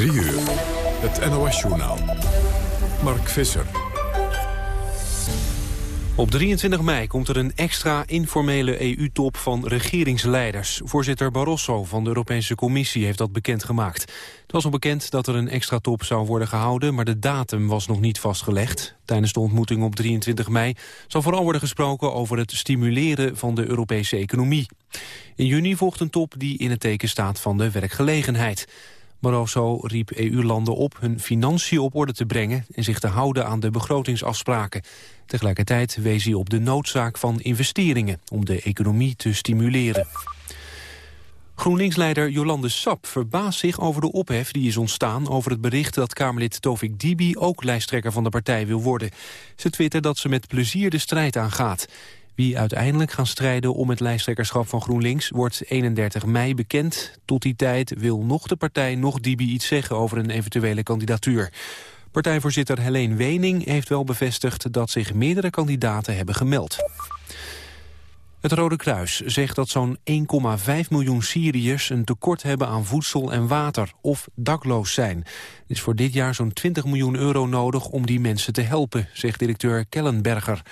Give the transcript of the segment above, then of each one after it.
3 uur. Het NOS-journaal. Mark Visser. Op 23 mei komt er een extra informele EU-top van regeringsleiders. Voorzitter Barroso van de Europese Commissie heeft dat bekendgemaakt. Het was al bekend dat er een extra top zou worden gehouden... maar de datum was nog niet vastgelegd. Tijdens de ontmoeting op 23 mei zal vooral worden gesproken... over het stimuleren van de Europese economie. In juni volgt een top die in het teken staat van de werkgelegenheid. Barroso riep EU-landen op hun financiën op orde te brengen... en zich te houden aan de begrotingsafspraken. Tegelijkertijd wees hij op de noodzaak van investeringen... om de economie te stimuleren. GroenLinks-leider Jolande Sap verbaast zich over de ophef die is ontstaan over het bericht dat Kamerlid Tovik Dibi ook lijsttrekker van de partij wil worden. Ze twittert dat ze met plezier de strijd aangaat. Wie uiteindelijk gaan strijden om het lijsttrekkerschap van GroenLinks wordt 31 mei bekend. Tot die tijd wil nog de partij nog Dibi iets zeggen over een eventuele kandidatuur. Partijvoorzitter Helene Wening heeft wel bevestigd dat zich meerdere kandidaten hebben gemeld. Het Rode Kruis zegt dat zo'n 1,5 miljoen Syriërs een tekort hebben aan voedsel en water of dakloos zijn. Er is voor dit jaar zo'n 20 miljoen euro nodig om die mensen te helpen, zegt directeur Kellenberger.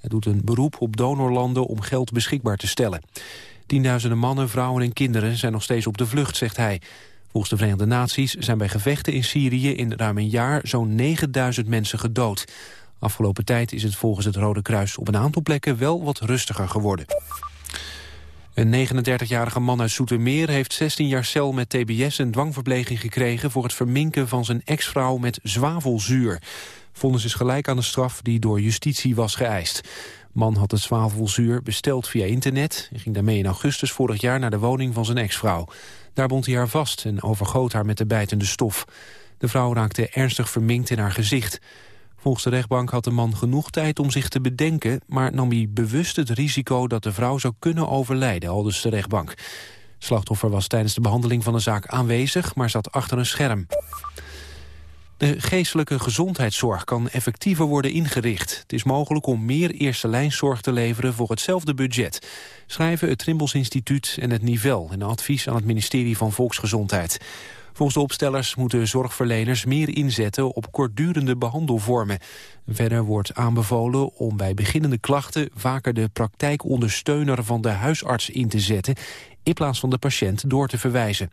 Hij doet een beroep op donorlanden om geld beschikbaar te stellen. Tienduizenden mannen, vrouwen en kinderen zijn nog steeds op de vlucht, zegt hij. Volgens de Verenigde Naties zijn bij gevechten in Syrië in ruim een jaar zo'n 9000 mensen gedood. Afgelopen tijd is het volgens het Rode Kruis op een aantal plekken wel wat rustiger geworden. Een 39-jarige man uit Soetermeer heeft 16 jaar cel met tbs en dwangverpleging gekregen voor het verminken van zijn ex-vrouw met zwavelzuur. Vonnis is gelijk aan de straf die door justitie was geëist. Man had het zwavelzuur besteld via internet... en ging daarmee in augustus vorig jaar naar de woning van zijn ex-vrouw. Daar bond hij haar vast en overgoot haar met de bijtende stof. De vrouw raakte ernstig verminkt in haar gezicht. Volgens de rechtbank had de man genoeg tijd om zich te bedenken... maar nam hij bewust het risico dat de vrouw zou kunnen overlijden, aldus de rechtbank. slachtoffer was tijdens de behandeling van de zaak aanwezig... maar zat achter een scherm. De geestelijke gezondheidszorg kan effectiever worden ingericht. Het is mogelijk om meer eerste lijnszorg te leveren voor hetzelfde budget. Schrijven het Trimbos Instituut en het Nivel... in een advies aan het ministerie van Volksgezondheid. Volgens de opstellers moeten zorgverleners meer inzetten op kortdurende behandelvormen. Verder wordt aanbevolen om bij beginnende klachten vaker de praktijkondersteuner van de huisarts in te zetten in plaats van de patiënt door te verwijzen.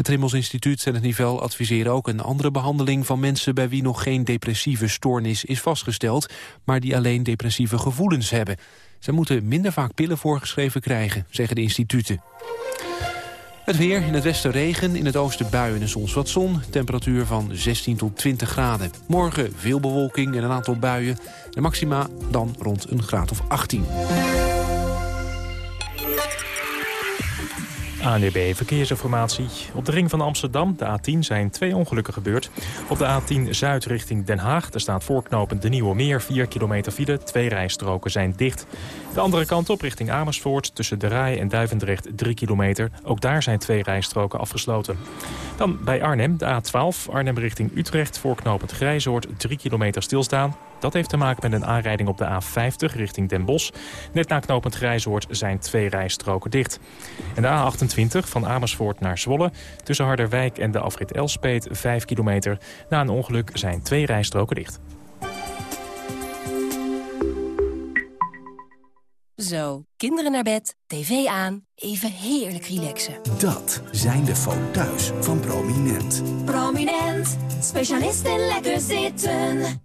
Het Trimmels Instituut en het Niveau adviseren ook een andere behandeling van mensen bij wie nog geen depressieve stoornis is vastgesteld, maar die alleen depressieve gevoelens hebben. Ze moeten minder vaak pillen voorgeschreven krijgen, zeggen de instituten. Het weer, in het westen regen, in het oosten buien en soms wat zon. Temperatuur van 16 tot 20 graden. Morgen veel bewolking en een aantal buien. De maxima dan rond een graad of 18. ANDB Verkeersinformatie. Op de ring van Amsterdam, de A10, zijn twee ongelukken gebeurd. Op de A10 Zuid richting Den Haag, daar staat voorknopend de Nieuwe Meer, 4 kilometer file. Twee rijstroken zijn dicht. De andere kant op richting Amersfoort, tussen De Rij en Duivendrecht, 3 kilometer. Ook daar zijn twee rijstroken afgesloten. Dan bij Arnhem, de A12, Arnhem richting Utrecht, voorknopend Grijzoord, 3 kilometer stilstaan. Dat heeft te maken met een aanrijding op de A50 richting Den Bosch. Net na knooppunt Grijzoord zijn twee rijstroken dicht. En de A28 van Amersfoort naar Zwolle. Tussen Harderwijk en de afrit Elspeet 5 kilometer. Na een ongeluk zijn twee rijstroken dicht. Zo, kinderen naar bed, tv aan, even heerlijk relaxen. Dat zijn de foto's van Prominent. Prominent, specialist in lekker zitten.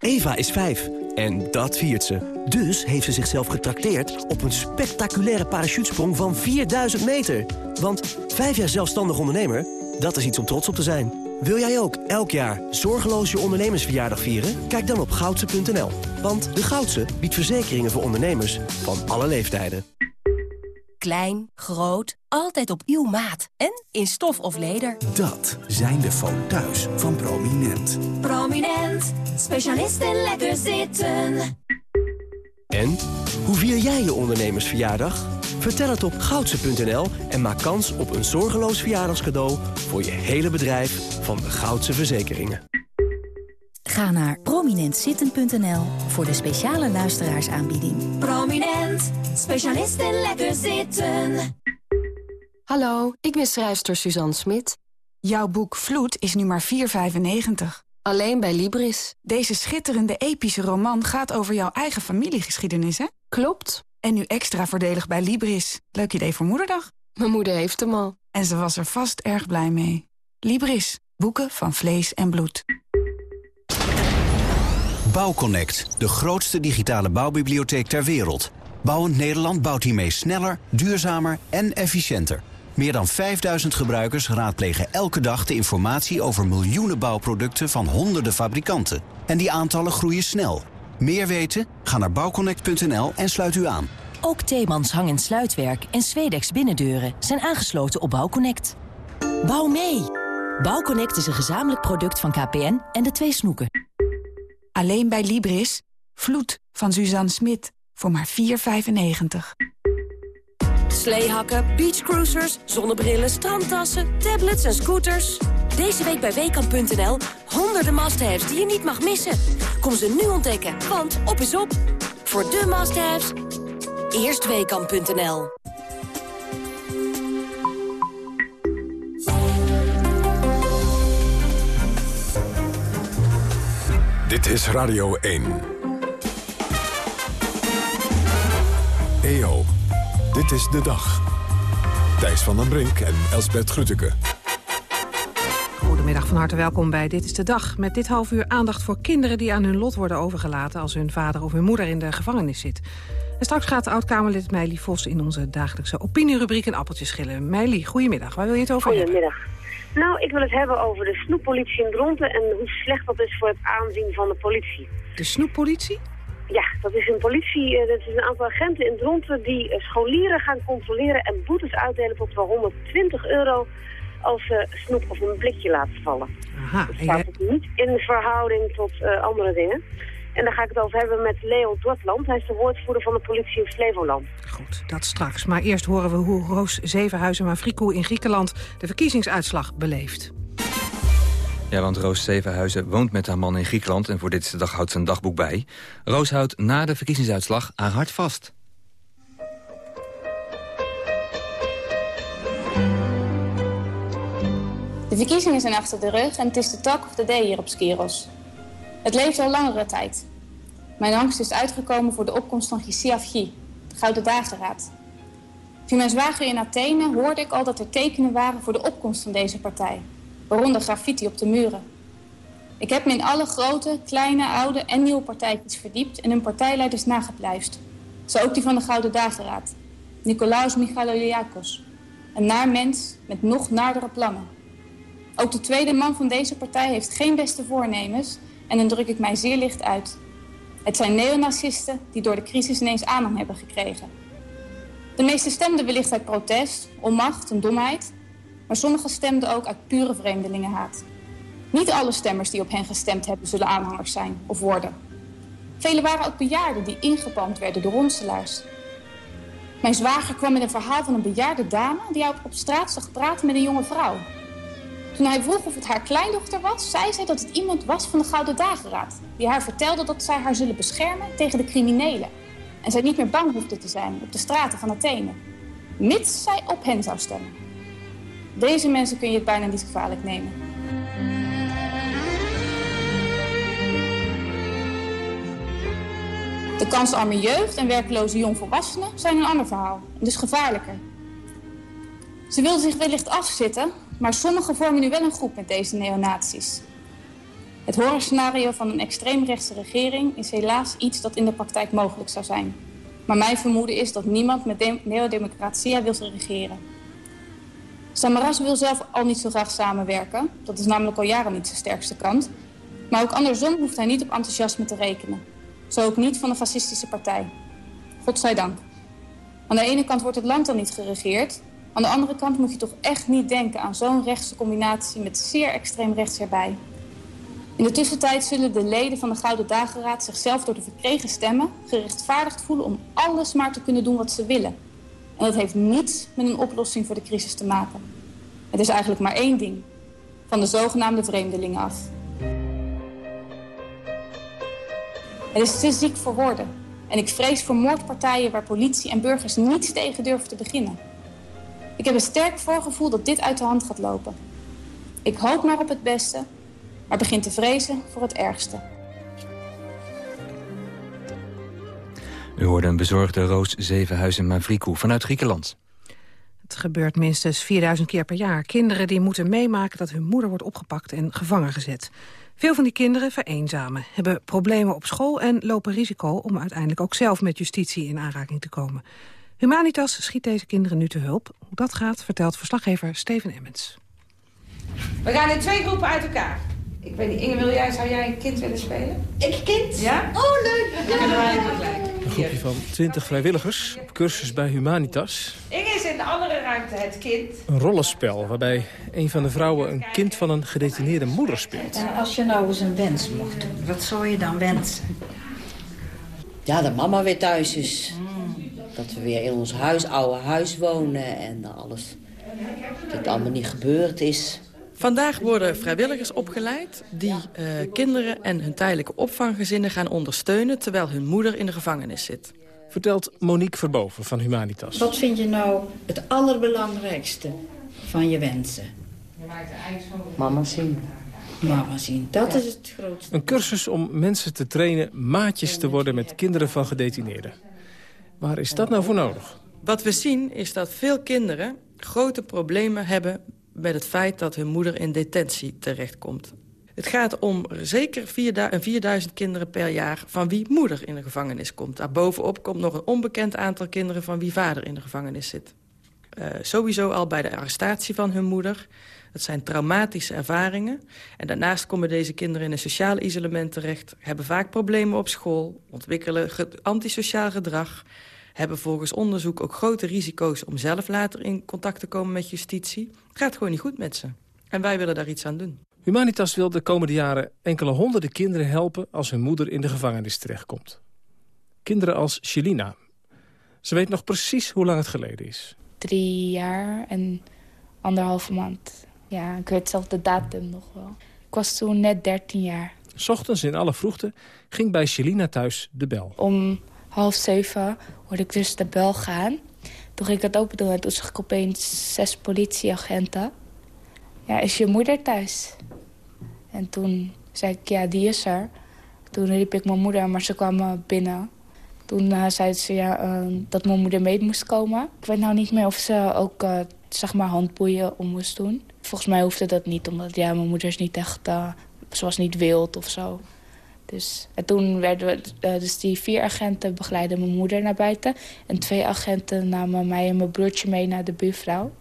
Eva is vijf en dat viert ze. Dus heeft ze zichzelf getrakteerd op een spectaculaire parachutesprong van 4000 meter. Want vijf jaar zelfstandig ondernemer, dat is iets om trots op te zijn. Wil jij ook elk jaar zorgeloos je ondernemersverjaardag vieren? Kijk dan op goudse.nl. Want de Goudse biedt verzekeringen voor ondernemers van alle leeftijden. Klein, groot, altijd op uw maat. En in stof of leder. Dat zijn de foto's van Prominent. Prominent, specialist in lekker zitten. En, hoe vier jij je ondernemersverjaardag? Vertel het op goudse.nl en maak kans op een zorgeloos verjaardagscadeau... voor je hele bedrijf van de Goudse Verzekeringen. Ga naar prominentzitten.nl voor de speciale luisteraarsaanbieding. Prominent, specialist in lekker zitten. Hallo, ik ben schrijfster Suzanne Smit. Jouw boek Vloed is nu maar 4,95. Alleen bij Libris. Deze schitterende epische roman gaat over jouw eigen familiegeschiedenis, hè? Klopt. En nu extra voordelig bij Libris. Leuk idee voor moederdag. Mijn moeder heeft hem al. En ze was er vast erg blij mee. Libris. Boeken van vlees en bloed. Bouwconnect, de grootste digitale bouwbibliotheek ter wereld. Bouwend Nederland bouwt hiermee sneller, duurzamer en efficiënter. Meer dan 5000 gebruikers raadplegen elke dag de informatie over miljoenen bouwproducten van honderden fabrikanten. En die aantallen groeien snel. Meer weten? Ga naar bouwconnect.nl en sluit u aan. Ook Theemans hang- en sluitwerk en Zwedex binnendeuren zijn aangesloten op Bouwconnect. Bouw mee! Bouwconnect is een gezamenlijk product van KPN en de twee snoeken. Alleen bij Libris. Vloed van Suzanne Smit. Voor maar 4,95. Sleehakken, beachcruisers, zonnebrillen, strandtassen, tablets en scooters. Deze week bij Weekamp.nl honderden must-haves die je niet mag missen. Kom ze nu ontdekken, want op is op. Voor de must-haves, eerst Weekamp.nl. Dit is Radio 1. EO, dit is de dag. Thijs van den Brink en Elsbert Grütke. Goedemiddag, van harte welkom bij Dit is de Dag. Met dit half uur aandacht voor kinderen die aan hun lot worden overgelaten... als hun vader of hun moeder in de gevangenis zit. En straks gaat oud-Kamerlid Meili Vos in onze dagelijkse opinierubriek een appeltje schillen. Meili, goedemiddag. Waar wil je het over hebben? Nou, ik wil het hebben over de snoeppolitie in Dronten en hoe slecht dat is voor het aanzien van de politie. De snoeppolitie? Ja, dat is een politie, eh, dat is een aantal agenten in Dronten die eh, scholieren gaan controleren en boetes uitdelen tot wel 120 euro als ze snoep of een blikje laten vallen. Aha, Dat staat jij- ook niet in verhouding tot eh, andere dingen. En daar ga ik het over hebben met Leo Dortland. Hij is de woordvoerder van de politie in Flevoland. Goed, dat straks. Maar eerst horen we hoe Roos Zevenhuizen Mafrikou in Griekenland... de verkiezingsuitslag beleeft. Ja, want Roos Zevenhuizen woont met haar man in Griekenland... en voor dit is de dag houdt ze een dagboek bij. Roos houdt na de verkiezingsuitslag haar hart vast. De verkiezingen zijn achter de rug en het is de talk of the day hier op Skiros. Het leeft al langere tijd. Mijn angst is uitgekomen voor de opkomst van Gisiafgi, de Gouden Dageraad. Via mijn zwager in Athene hoorde ik al dat er tekenen waren voor de opkomst van deze partij. Waaronder graffiti op de muren. Ik heb me in alle grote, kleine, oude en nieuwe partijtjes verdiept en hun partijleiders nagepluist. Zo ook die van de Gouden Dageraad, Nicolaus Michaloliakos. Een naar mens met nog naardere plannen. Ook de tweede man van deze partij heeft geen beste voornemens en dan druk ik mij zeer licht uit. Het zijn neonazisten die door de crisis ineens aanhang hebben gekregen. De meeste stemden wellicht uit protest, onmacht en domheid, maar sommigen stemden ook uit pure vreemdelingenhaat. Niet alle stemmers die op hen gestemd hebben zullen aanhangers zijn of worden. Velen waren ook bejaarden die ingepalmd werden door ronselaars. Mijn zwager kwam met een verhaal van een bejaarde dame die op straat zag praten met een jonge vrouw. Toen hij vroeg of het haar kleindochter was, zei zij dat het iemand was van de Gouden Dageraad. Die haar vertelde dat zij haar zullen beschermen tegen de criminelen. En zij niet meer bang hoefde te zijn op de straten van Athene. Mits zij op hen zou stemmen. Deze mensen kun je het bijna niet gevaarlijk nemen. De kansarme jeugd en werkloze jongvolwassenen zijn een ander verhaal. Dus gevaarlijker. Ze wilden zich wellicht afzitten, maar sommigen vormen nu wel een groep met deze neonazies. Het horrorscenario van een extreemrechtse regering is helaas iets dat in de praktijk mogelijk zou zijn. Maar mijn vermoeden is dat niemand met de- neodemocratia wil regeren. Samaras wil zelf al niet zo graag samenwerken. Dat is namelijk al jaren niet zijn sterkste kant. Maar ook andersom hoeft hij niet op enthousiasme te rekenen. Zo ook niet van de fascistische partij. Godzijdank. Aan de ene kant wordt het land dan niet geregeerd. Aan de andere kant moet je toch echt niet denken aan zo'n rechtse combinatie met zeer extreem rechts erbij. In de tussentijd zullen de leden van de Gouden Dageraad zichzelf door de verkregen stemmen gerechtvaardigd voelen om alles maar te kunnen doen wat ze willen. En dat heeft niets met een oplossing voor de crisis te maken. Het is eigenlijk maar één ding. Van de zogenaamde vreemdelingen af. Het is te ziek voor woorden. En ik vrees voor moordpartijen waar politie en burgers niets tegen durven te beginnen. Ik heb een sterk voorgevoel dat dit uit de hand gaat lopen. Ik hoop nog op het beste, maar begin te vrezen voor het ergste. U hoorde een bezorgde Roos Zevenhuizen Mavrikou vanuit Griekenland. Het gebeurt minstens 4000 keer per jaar. Kinderen die moeten meemaken dat hun moeder wordt opgepakt en gevangen gezet. Veel van die kinderen vereenzamen, hebben problemen op school... en lopen risico om uiteindelijk ook zelf met justitie in aanraking te komen. Humanitas schiet deze kinderen nu te hulp. Hoe dat gaat, vertelt verslaggever Steven Emmens. We gaan in twee groepen uit elkaar. Ik weet niet, Inge, wil jij, zou jij een kind willen spelen? Ik kind? Ja? Oh, leuk! Een groepje van 20 vrijwilligers op cursus bij Humanitas. Inge is in de andere ruimte het kind. Een rollenspel waarbij een van de vrouwen een kind van een gedetineerde moeder speelt. En als je nou eens een wens mocht doen, wat zou je dan wensen? Ja, dat mama weer thuis is. Dat we weer in ons huis, oude huis wonen en alles. Dat het allemaal niet gebeurd is. Vandaag worden vrijwilligers opgeleid die uh, kinderen en hun tijdelijke opvanggezinnen gaan ondersteunen terwijl hun moeder in de gevangenis zit. Vertelt Monique Verboven van Humanitas. Wat vind je nou het allerbelangrijkste van je wensen? Mama zien. Mama zien, dat is het grootste. Een cursus om mensen te trainen maatjes te worden met kinderen van gedetineerden. Waar is dat nou voor nodig? Wat we zien is dat veel kinderen grote problemen hebben met het feit dat hun moeder in detentie terechtkomt. Het gaat om zeker 4000 kinderen per jaar van wie moeder in de gevangenis komt. Daarbovenop komt nog een onbekend aantal kinderen van wie vader in de gevangenis zit. Uh, sowieso al bij de arrestatie van hun moeder. Dat zijn traumatische ervaringen. En daarnaast komen deze kinderen in een sociaal isolement terecht... hebben vaak problemen op school, ontwikkelen antisociaal gedrag... hebben volgens onderzoek ook grote risico's om zelf later in contact te komen met justitie. Het gaat gewoon niet goed met ze. En wij willen daar iets aan doen. Humanitas wil de komende jaren enkele honderden kinderen helpen... als hun moeder in de gevangenis terechtkomt. Kinderen als Shelina. Ze weet nog precies hoe lang het geleden is. Drie jaar en anderhalve maand. Ja, ik weet zelf de datum nog wel. Ik was toen net 13 jaar. S ochtends in alle vroegte ging bij Shelina thuis de bel. Om half zeven hoorde ik dus de bel gaan. Toen ging ik het open doen en toen zag ik opeens zes politieagenten. Ja, is je moeder thuis? En toen zei ik, ja, die is er. Toen riep ik mijn moeder, maar ze kwam binnen. Toen uh, zei ze ja, uh, dat mijn moeder mee moest komen. Ik weet nou niet meer of ze ook uh, zeg maar handboeien om moest doen. Volgens mij hoefde dat niet, omdat ja, mijn moeder is niet echt... ze was niet wild of zo. Dus, en toen werden we, dus die vier agenten begeleiden mijn moeder naar buiten. En twee agenten namen mij en mijn broertje mee naar de buurvrouw.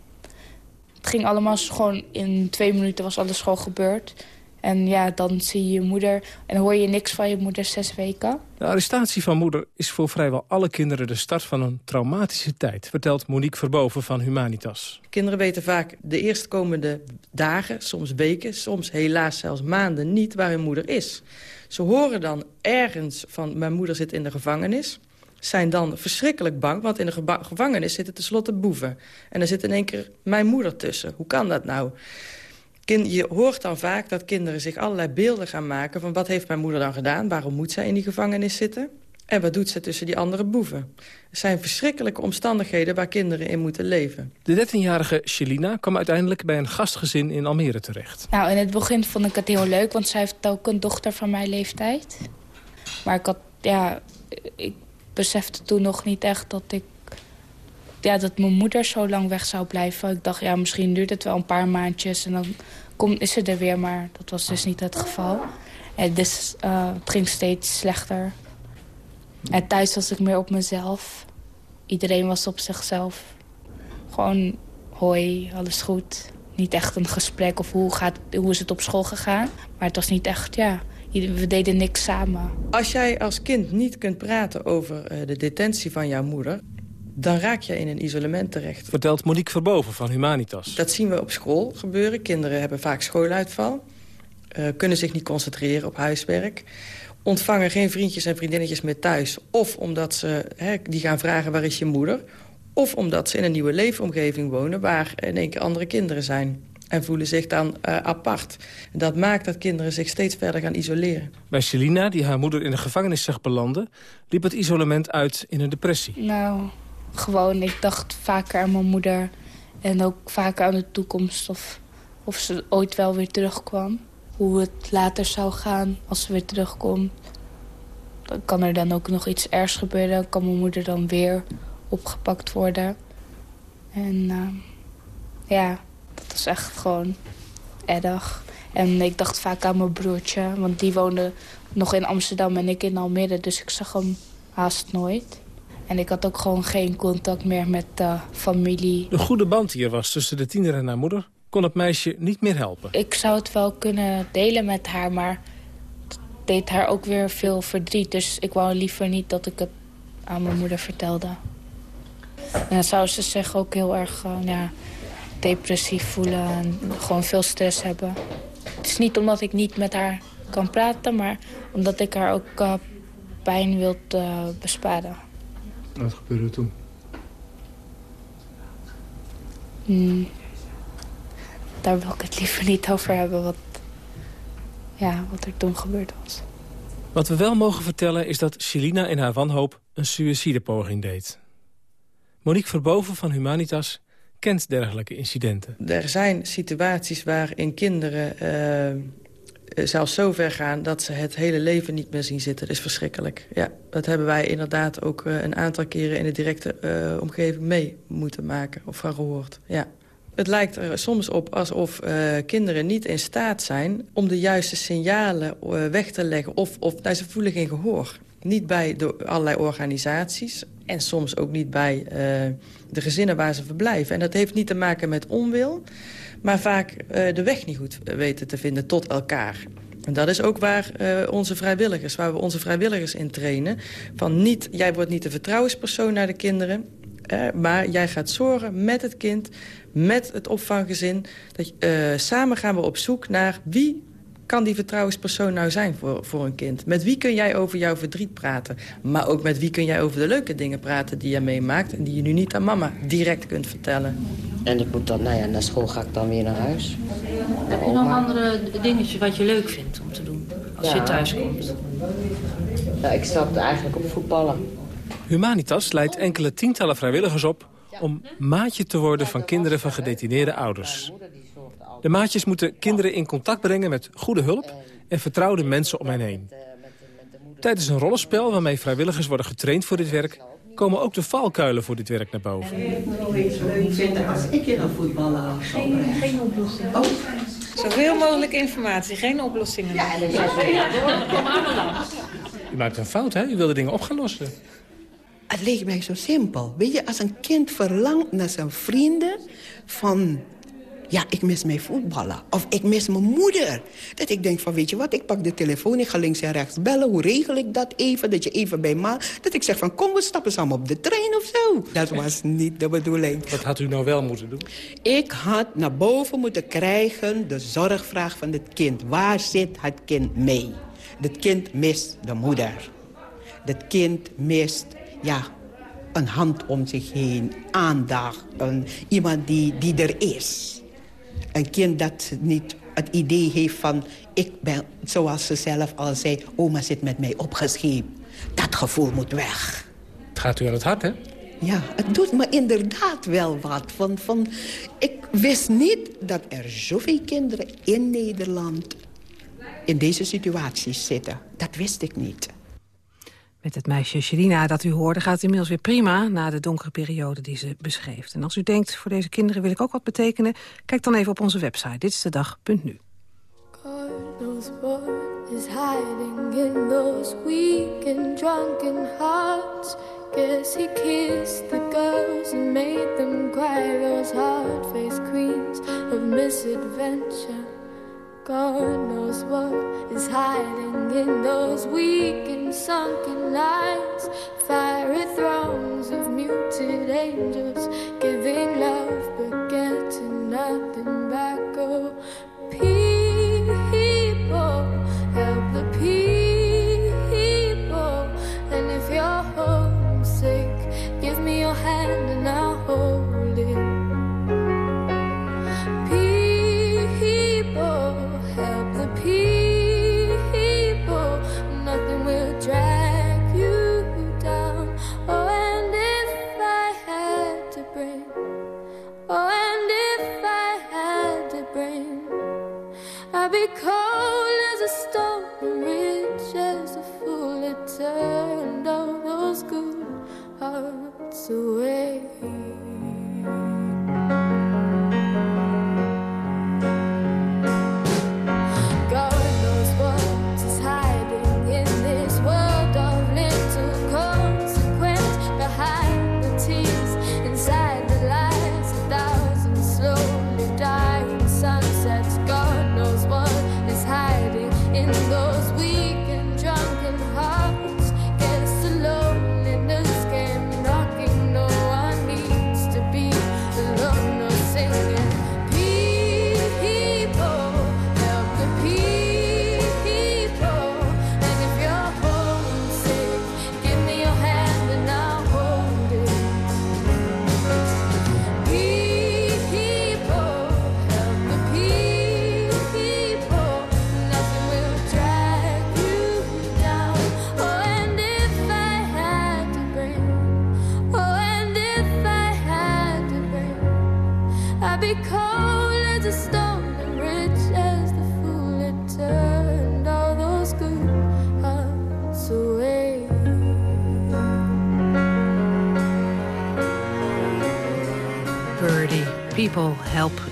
Het ging allemaal gewoon in twee minuten was alles gewoon gebeurd. En ja, dan zie je je moeder en hoor je niks van je moeder zes weken. De arrestatie van moeder is voor vrijwel alle kinderen de start van een traumatische tijd, vertelt Monique Verboven van Humanitas. Kinderen weten vaak de eerstkomende dagen, soms weken, soms helaas zelfs maanden niet waar hun moeder is. Ze horen dan ergens van mijn moeder zit in de gevangenis zijn dan verschrikkelijk bang, want in de gevangenis zitten tenslotte boeven. En er zit in één keer mijn moeder tussen. Hoe kan dat nou? Je hoort dan vaak dat kinderen zich allerlei beelden gaan maken... van wat heeft mijn moeder dan gedaan, waarom moet zij in die gevangenis zitten... en wat doet ze tussen die andere boeven. Er zijn verschrikkelijke omstandigheden waar kinderen in moeten leven. De 13-jarige Shelina kwam uiteindelijk bij een gastgezin in Almere terecht. Nou, in het begin vond ik het heel leuk, want zij heeft ook een dochter van mijn leeftijd. Maar ik had, ja, ik besefte toen nog niet echt dat ik ja, dat mijn moeder zo lang weg zou blijven. Ik dacht, ja, misschien duurt het wel een paar maandjes en dan komt, is ze er weer. Maar dat was dus niet het geval. En dus, uh, het ging steeds slechter. En thuis was ik meer op mezelf. Iedereen was op zichzelf. Gewoon, hoi, alles goed. Niet echt een gesprek of hoe, gaat, hoe is het op school gegaan. Maar het was niet echt, ja, we deden niks samen. Als jij als kind niet kunt praten over uh, de detentie van jouw moeder dan raak je in een isolement terecht. Vertelt Monique Verboven van Humanitas. Dat zien we op school gebeuren. Kinderen hebben vaak schooluitval. Uh, kunnen zich niet concentreren op huiswerk. Ontvangen geen vriendjes en vriendinnetjes meer thuis. Of omdat ze hè, die gaan vragen waar is je moeder. Of omdat ze in een nieuwe leefomgeving wonen... waar in één keer andere kinderen zijn. En voelen zich dan uh, apart. Dat maakt dat kinderen zich steeds verder gaan isoleren. Bij Celina, die haar moeder in de gevangenis zag belanden... liep het isolement uit in een depressie. Nou, gewoon, ik dacht vaker aan mijn moeder. En ook vaker aan de toekomst. Of of ze ooit wel weer terugkwam. Hoe het later zou gaan als ze weer terugkomt. Dan kan er dan ook nog iets ergs gebeuren. Kan mijn moeder dan weer opgepakt worden. En uh, ja, dat is echt gewoon erg. En ik dacht vaak aan mijn broertje, want die woonde nog in Amsterdam en ik in Almere. Dus ik zag hem haast nooit. En ik had ook gewoon geen contact meer met de familie. De goede band die er was tussen de tiener en haar moeder... kon het meisje niet meer helpen. Ik zou het wel kunnen delen met haar, maar het deed haar ook weer veel verdriet. Dus ik wou liever niet dat ik het aan mijn moeder vertelde. En dan zou ze zich ook heel erg uh, ja, depressief voelen en gewoon veel stress hebben. Het is niet omdat ik niet met haar kan praten, maar omdat ik haar ook uh, pijn wil besparen. Wat gebeurde toen? Hmm. Daar wil ik het liever niet over hebben, wat, ja, wat er toen gebeurd was. Wat we wel mogen vertellen is dat Shelina in haar wanhoop een suïcidepoging deed. Monique Verboven van Humanitas kent dergelijke incidenten. Er zijn situaties waarin kinderen uh, zelfs zo ver gaan... dat ze het hele leven niet meer zien zitten. Dat is verschrikkelijk. Ja, dat hebben wij inderdaad ook uh, een aantal keren... in de directe uh, omgeving mee moeten maken of van gehoord. Ja. Het lijkt er soms op alsof kinderen niet in staat zijn... om de juiste signalen weg te leggen of, of nou, ze voelen geen gehoor. Niet bij allerlei organisaties en soms ook niet bij de gezinnen waar ze verblijven. En dat heeft niet te maken met onwil, maar vaak uh, de weg niet goed weten te vinden tot elkaar. En dat is ook waar uh, onze vrijwilligers, waar we onze vrijwilligers in trainen. Van niet, jij wordt niet de vertrouwenspersoon naar de kinderen... maar jij gaat zorgen met het kind, met het opvanggezin. Dat, samen gaan we op zoek naar wie kan die vertrouwenspersoon nou zijn voor, voor een kind? Met wie kun jij over jouw verdriet praten? Maar ook met wie kun jij over de leuke dingen praten die je meemaakt... en die je nu niet aan mama direct kunt vertellen? En ik moet dan, nou ja, naar school ga ik dan weer naar huis. Heb je nog andere dingetjes wat je leuk vindt om te doen als ja. je thuis komt? Ja, ik stapte eigenlijk op voetballen. Humanitas leidt enkele tientallen vrijwilligers op om maatje te worden van kinderen van gedetineerde ouders. De maatjes moeten kinderen in contact brengen met goede hulp en vertrouwde mensen om hen heen. Tijdens een rollenspel waarmee vrijwilligers worden getraind voor dit werk... komen ook de valkuilen voor dit werk naar boven. Ik vind als ik je dan voetballen geen, geen oplossing. Oh. Zoveel mogelijk informatie, geen oplossingen. Ja, dat is Kom aan langs. U maakt een fout, hè? U wilde dingen op gaan lossen. Het leek mij zo simpel. Weet je, als een kind verlangt naar zijn vrienden... van ja, ik mis mijn voetballen. Of ik mis mijn moeder. Dat ik denk van, weet je wat, ik pak de telefoon, ik ga links en rechts bellen. Hoe regel ik dat even? Dat je even bij ma... Dat ik zeg van, kom, we stappen samen op de trein of zo. Dat was niet de bedoeling. Wat had u nou wel moeten doen? Ik had naar boven moeten krijgen de zorgvraag van het kind. Waar zit het kind mee? Het kind mist de moeder. Het kind mist, ja, een hand om zich heen, aandacht. Een, iemand die, die er is. Een kind dat niet het idee heeft van... ik ben, zoals ze zelf al zei, oma zit met mij opgescheept. Dat gevoel moet weg. Het gaat u aan het hart, hè? Ja, het doet me inderdaad wel wat. Van, van, ik wist niet dat er zoveel kinderen in Nederland... in deze situaties zitten. Dat wist ik niet. Met het meisje Sherina dat u hoorde gaat het inmiddels weer prima... na de donkere periode die ze beschreef. En als u denkt, voor deze kinderen wil ik ook wat betekenen... kijk dan even op onze website. Dit is de in those he kissed the girls and made them cry. Those hard-faced of misadventure. God knows what is hiding in those weak and sunken eyes. Fiery thrones of muted angels giving love but getting nothing back. Oh,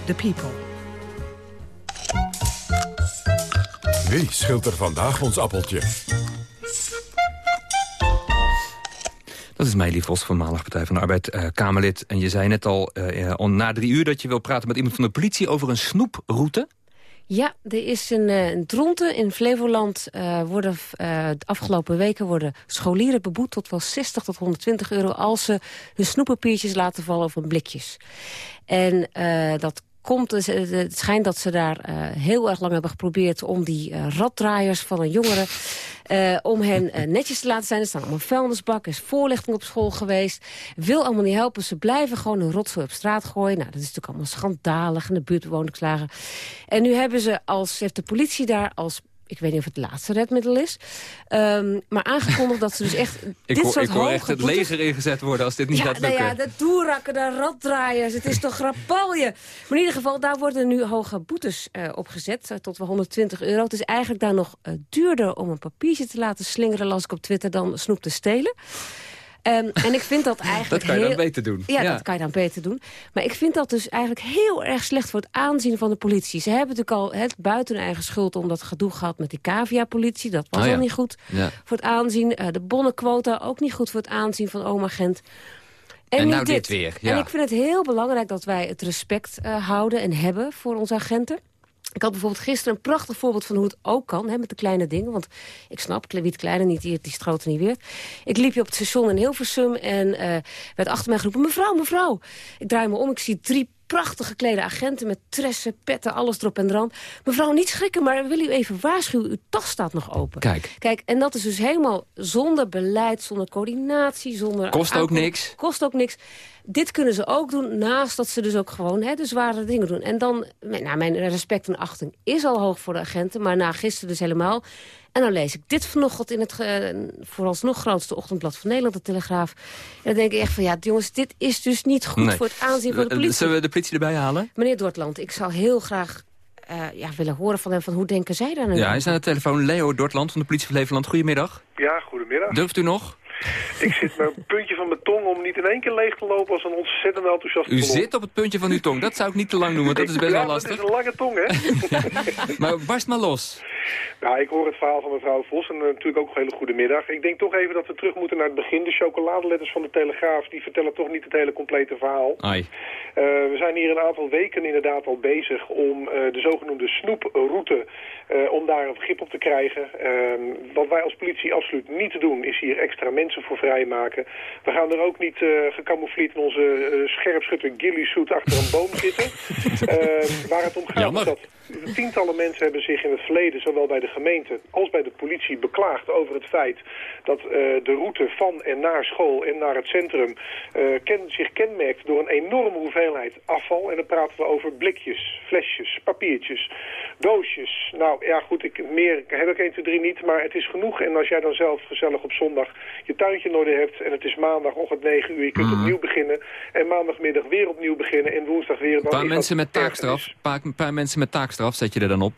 the people. Wie schilt er vandaag ons appeltje? Dat is Meili Vos, voormalig Partij van de Arbeid, eh, Kamerlid. En je zei net al eh, eh, na drie uur dat je wil praten met iemand van de politie... over een snoeproute. Ja, er is een, eh, een dronte in Flevoland. eh, worden eh, de afgelopen weken worden scholieren beboet tot wel 60 tot 120 euro... als ze hun snoeppapiertjes laten vallen van blikjes. En eh, dat komt, dus, eh, het schijnt dat ze daar eh, heel erg lang hebben geprobeerd... om die eh, raddraaiers van een jongere... om hen netjes te laten zijn. Er staan allemaal vuilnisbakken, is voorlichting op school geweest. Wil allemaal niet helpen, ze blijven gewoon een rotzooi op straat gooien. Nou, dat is natuurlijk allemaal schandalig en de buurtbewoners klagen. En nu hebben ze als, heeft de politie daar als ik weet niet of het laatste redmiddel is. ehm, maar aangekondigd dat ze dus echt Ik dit hoor, soort ik hoor hoge echt het boetes- leger ingezet worden als dit niet ja, gaat nou lukken. ja, de doerakken, de raddraaiers, het is toch grapalje. Maar in ieder geval, daar worden nu hoge boetes eh, opgezet, eh, tot wel 120 euro. Het is eigenlijk daar nog eh, duurder om een papiertje te laten slingeren, las ik op Twitter, dan snoep te stelen. Ehm, en ik vind dat eigenlijk Dat kan je dan heel- beter doen. Ja, Ja. dat kan je dan beter doen. Maar ik vind dat dus eigenlijk heel erg slecht voor het aanzien van de politie. Ze hebben natuurlijk al het buiten hun eigen schuld om dat gedoe gehad met die cavia-politie. Dat was Oh ja. al niet goed Ja. voor het aanzien. Eh, de bonnenquota ook niet goed voor het aanzien van oma Gent. En nu nou dit weer, ja. En ik vind het heel belangrijk dat wij het respect eh, houden en hebben voor onze agenten. Ik had bijvoorbeeld gisteren een prachtig voorbeeld van hoe het ook kan, hè, met de kleine dingen. Want ik snap, wie het kleine niet, die die grote niet weert. Ik liep hier op het station in Hilversum en eh, werd achter mij geroepen... mevrouw, mevrouw. Ik draai me om, ik zie drie prachtig geklede agenten... met tressen, petten, alles erop en eraan. Mevrouw, niet schrikken, maar we willen u even waarschuwen. Uw tas staat nog open. Kijk. Kijk, en dat is dus helemaal zonder beleid, zonder coördinatie, zonder... Kost ook niks. Kost ook niks. Dit kunnen ze ook doen, naast dat ze dus ook gewoon hè, de zware dingen doen. En dan, nou, mijn respect en achting is al hoog voor de agenten... maar na gisteren dus helemaal. En dan lees ik dit vanochtend in het ge- vooralsnog grootste ochtendblad van Nederland, de Telegraaf. En dan denk ik echt van, ja, jongens, dit is dus niet goed Nee. voor het aanzien van de Eh, politie. Zullen we de politie erbij halen? Meneer Dortland, ik zou heel graag eh, ja, willen horen van hem... van hoe denken zij daar nou Ja, hij is aan de telefoon. Leo Dortland van de politie van Flevoland. Goedemiddag. Ja, goedemiddag. Durft u nog? Ik zit met een puntje van mijn tong om niet in één keer leeg te lopen als een ontzettend enthousiast U zit op het puntje van uw tong. Dat zou ik niet te lang doen, want dat is best ja, wel lastig. Het is een lange tong, hè? Maar barst maar los. Nou, ik hoor het verhaal van mevrouw Vos en eh, natuurlijk ook een hele goede middag. Ik denk toch even dat we terug moeten naar het begin. De chocoladeletters van de Telegraaf, die vertellen toch niet het hele complete verhaal. Ai. Eh, we zijn hier een aantal weken inderdaad al bezig om eh, de zogenoemde snoeproute, om daar een begrip op te krijgen. Ehm, wat wij als politie absoluut niet doen, is hier extra mensen voor vrijmaken. We gaan er ook niet eh gecamoufleerd in onze eh scherpschutter ghillie suit achter een boom zitten. Ehm, waar het om gaat is dat tientallen mensen hebben zich in het verleden, zowel bij de gemeente als bij de politie, beklaagd over het feit dat eh, de route van en naar school en naar het centrum eh, ken, zich kenmerkt door een enorme hoeveelheid afval. En dan praten we over blikjes, flesjes, papiertjes, doosjes. Nou ja goed, ik, meer heb ik 1, 2, 3 niet, maar het is genoeg. En als jij dan zelf gezellig op zondag je tuintje in orde hebt en het is maandagochtend 9 uur, je kunt opnieuw beginnen. En maandagmiddag weer opnieuw beginnen en woensdag weer. Een dan paar mensen met taakstraf. Een paar, een paar mensen met taakstraf zet je er dan op.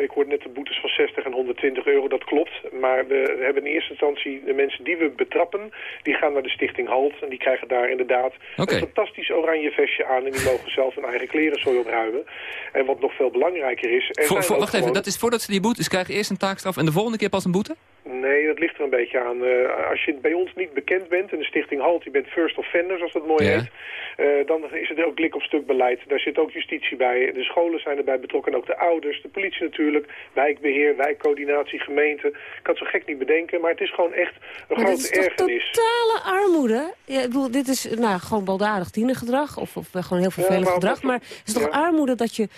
ik hoorde net de boetes van 60 en 120 euro, dat klopt. Maar we hebben in eerste instantie de mensen die we betrappen, die gaan naar de stichting Halt. En die krijgen daar inderdaad een fantastisch oranje vestje aan. En die mogen zelf hun eigen kleren zo opruimen. En wat nog veel belangrijker is... er Voor- zijn voor- ook wacht even, dat is voordat ze die boetes krijgen eerst een taakstraf... en de volgende keer pas een boete? Nee, dat ligt er een beetje aan. Eh, als je bij ons niet bekend bent, en de stichting HALT, je bent first offender, zoals dat mooi Ja. heet, eh, dan is het ook blik op stuk beleid. Daar zit ook justitie bij. De scholen zijn erbij betrokken, en ook de ouders, de politie natuurlijk, wijkbeheer, wijkcoördinatie, gemeente. Ik kan het zo gek niet bedenken, maar het is gewoon echt een Maar dit is grote toch ergernis. totale armoede? Ja, ik bedoel, dit is nou, gewoon baldadig tienergedrag. Of, of gewoon heel vervelend maar gedrag. Maar het is toch ja. armoede dat je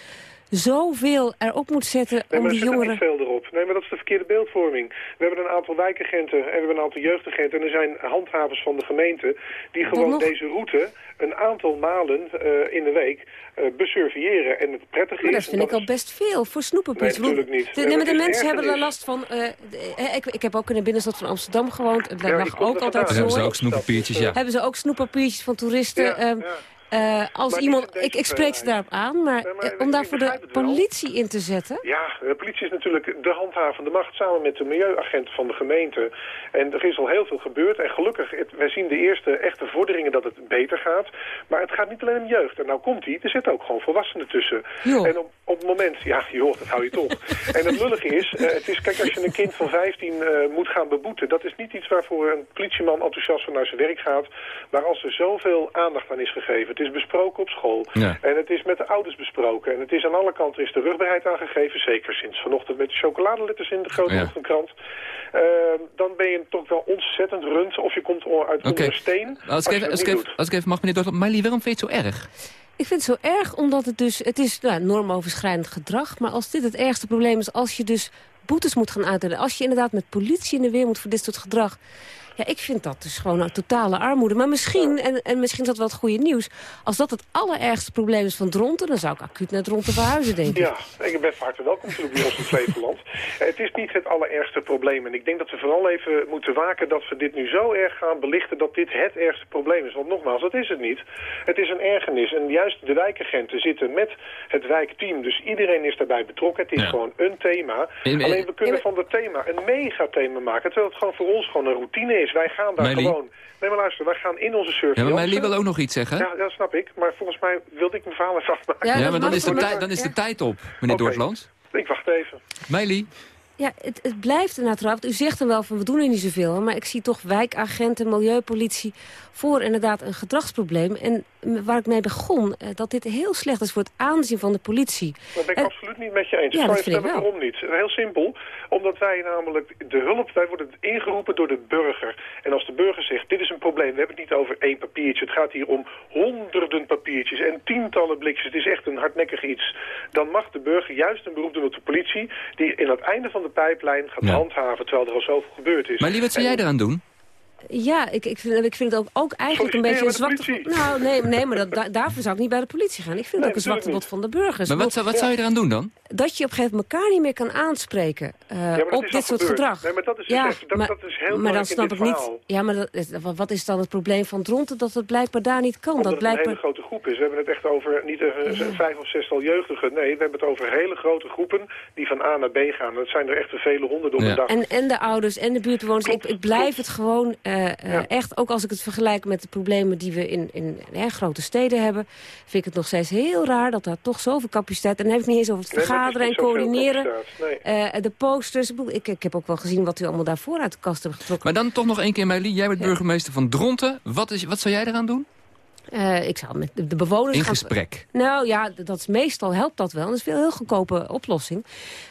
zoveel erop moet zetten Nee, om maar die er zit er jongeren... niet veel erop. Nee, maar dat is de verkeerde beeldvorming. We hebben een aantal wijkagenten en we hebben een aantal jeugdagenten. En er zijn handhavers van de gemeente die gewoon nog? deze route een aantal malen eh, in de week eh besurveilleren. En het prettige Maar dat is... en vind ik dat al best veel voor snoepenpies. Nee, natuurlijk niet. De, Nee, maar dat de is mensen hebben er last van... eh, ik, ik heb ook in de binnenstad van Amsterdam gewoond. Daar Ja, ik lag ook altijd. Dan hebben ze ook snoepenpiertjes, ja. Hebben ze ook snoeppapiertjes van toeristen. Ja, ehm, ja. Eh, als Maar iemand, ik, ik spreek ze daarop aan, maar, Nee, maar eh, om daarvoor de politie in te zetten... Ja, de politie is natuurlijk de handhavende macht samen met de milieuagenten van de gemeente. En er is al heel veel gebeurd. En gelukkig, het, wij zien de eerste echte vorderingen dat het beter gaat. Maar het gaat niet alleen om jeugd. En nou komt die, er zitten ook gewoon volwassenen tussen. En op het moment, ja joh, dat hou je toch. en het lullige is, eh, het is, kijk als je een kind van 15 eh, moet gaan beboeten. Dat is niet iets waarvoor een politieman enthousiast van naar zijn werk gaat. Maar als er zoveel aandacht aan is gegeven. Het is besproken op school. Ja. En het is met de ouders besproken. En het is aan alle kanten is de rugbaarheid aangegeven. Zeker sinds vanochtend met de chocoladeletters in de grote Ja. ochtendkrant. Eh, dan ben je toch wel ontzettend rund. Of je komt uit onder een steen. Als ik, je even, het als, ik niet even, doet. als ik even mag, meneer Dortmund, maar waarom vind je het zo erg? Ik vind het zo erg, omdat het dus... Het is nou, normoverschrijdend gedrag, maar als dit het ergste probleem is... als je dus boetes moet gaan uitdelen... als je inderdaad met politie in de weer moet voor dit soort gedrag... Ja, ik vind dat dus gewoon een totale armoede. Maar misschien, en, en misschien is dat wel het goede nieuws... als dat het allerergste probleem is van Dronten... dan zou ik acuut naar Dronten verhuizen, denk ik. Ja, ik ben van harte welkom natuurlijk bij ons in Flevoland. Eh, het is niet het allerergste probleem. En ik denk dat we vooral even moeten waken dat we dit nu zo erg gaan belichten... dat dit het ergste probleem is. Want nogmaals, dat is het niet. Het is een ergernis. En juist de wijkagenten zitten met het wijkteam. Dus iedereen is daarbij betrokken. Het is Ja. gewoon een thema. En- Alleen we kunnen van dat thema een megathema maken. Terwijl het gewoon voor ons gewoon een routine is. Wij gaan daar Meili? gewoon... Nee, maar luister, wij gaan in onze Ja, surveillance... maar Meili wil ook nog iets zeggen. Ja, dat snap ik. Maar volgens mij wilde ik mijn verhaal afmaken. Ja, Ja, maar dan is, de tijd, dan is de tijd op, meneer. Dortland. Ik wacht even. Meili, Ja, het, het blijft inderdaad raar. U zegt dan wel van we doen er niet zoveel. Maar ik zie toch wijkagenten, milieupolitie voor inderdaad een gedragsprobleem. En waar ik mee begon, eh, dat dit heel slecht is voor het aanzien van de politie. Dat ben ik En- absoluut niet met je eens. Ja, ik zal je vind ik vertellen waarom niet. Heel simpel. Omdat wij namelijk de hulp, wij worden ingeroepen door de burger. En als de burger zegt, dit is een probleem, we hebben het niet over één papiertje. Het gaat hier om honderden papiertjes en tientallen blikjes. Het is echt een hardnekkig iets. Dan mag de burger juist een beroep doen op de politie... die in het einde van de pijplijn gaat Ja. handhaven... terwijl er al zoveel gebeurd is. Meili, wat zou En- jij eraan doen? Ja, ik, ik, vind, ik vind het ook, ook eigenlijk een beetje een zwakte... Nou, nee, nee maar dat, da- daarvoor zou ik niet bij de politie gaan. Ik vind het Nee, ook een zwakte natuurlijk bot van de burgers. Maar wat zou, wat zou je eraan doen dan? dat je op een gegeven moment elkaar niet meer kan aanspreken eh, maar op dit soort gebeurd. gedrag. Nee, maar dat is dus echt- dat- dat is heel maar dan snap ik niet. Ja, maar dat, wat- is dan het probleem van Dronten dat het blijkbaar daar niet kan? Omdat dat het een blijkbaar. hele grote groep is. We hebben het echt over niet een vijf of zestal jeugdigen. Nee, we hebben het over hele grote groepen die van A naar B gaan. Dat zijn er echt een vele honderden op Ja. een dag. En, en de ouders en de buurtbewoners. Ik, ik blijf het gewoon eh, eh, Ja. echt, ook als ik het vergelijk met de problemen die we in, in hè, grote steden hebben, vind ik het nog steeds heel raar dat daar toch zoveel capaciteit. En dan heb ik niet eens over het Nee, vergaderen en coördineren. Nee. Eh, de posters. Ik, ik heb ook wel gezien wat u allemaal daarvoor uit de kast hebt getrokken. Maar dan toch nog één keer, Meili. Jij bent burgemeester van Dronten. Wat, is, wat zou jij eraan doen? Eh, ik zou met de, bewoners In gaan- gesprek. Nou ja, dat is meestal helpt dat wel. Dat is een heel goedkope oplossing.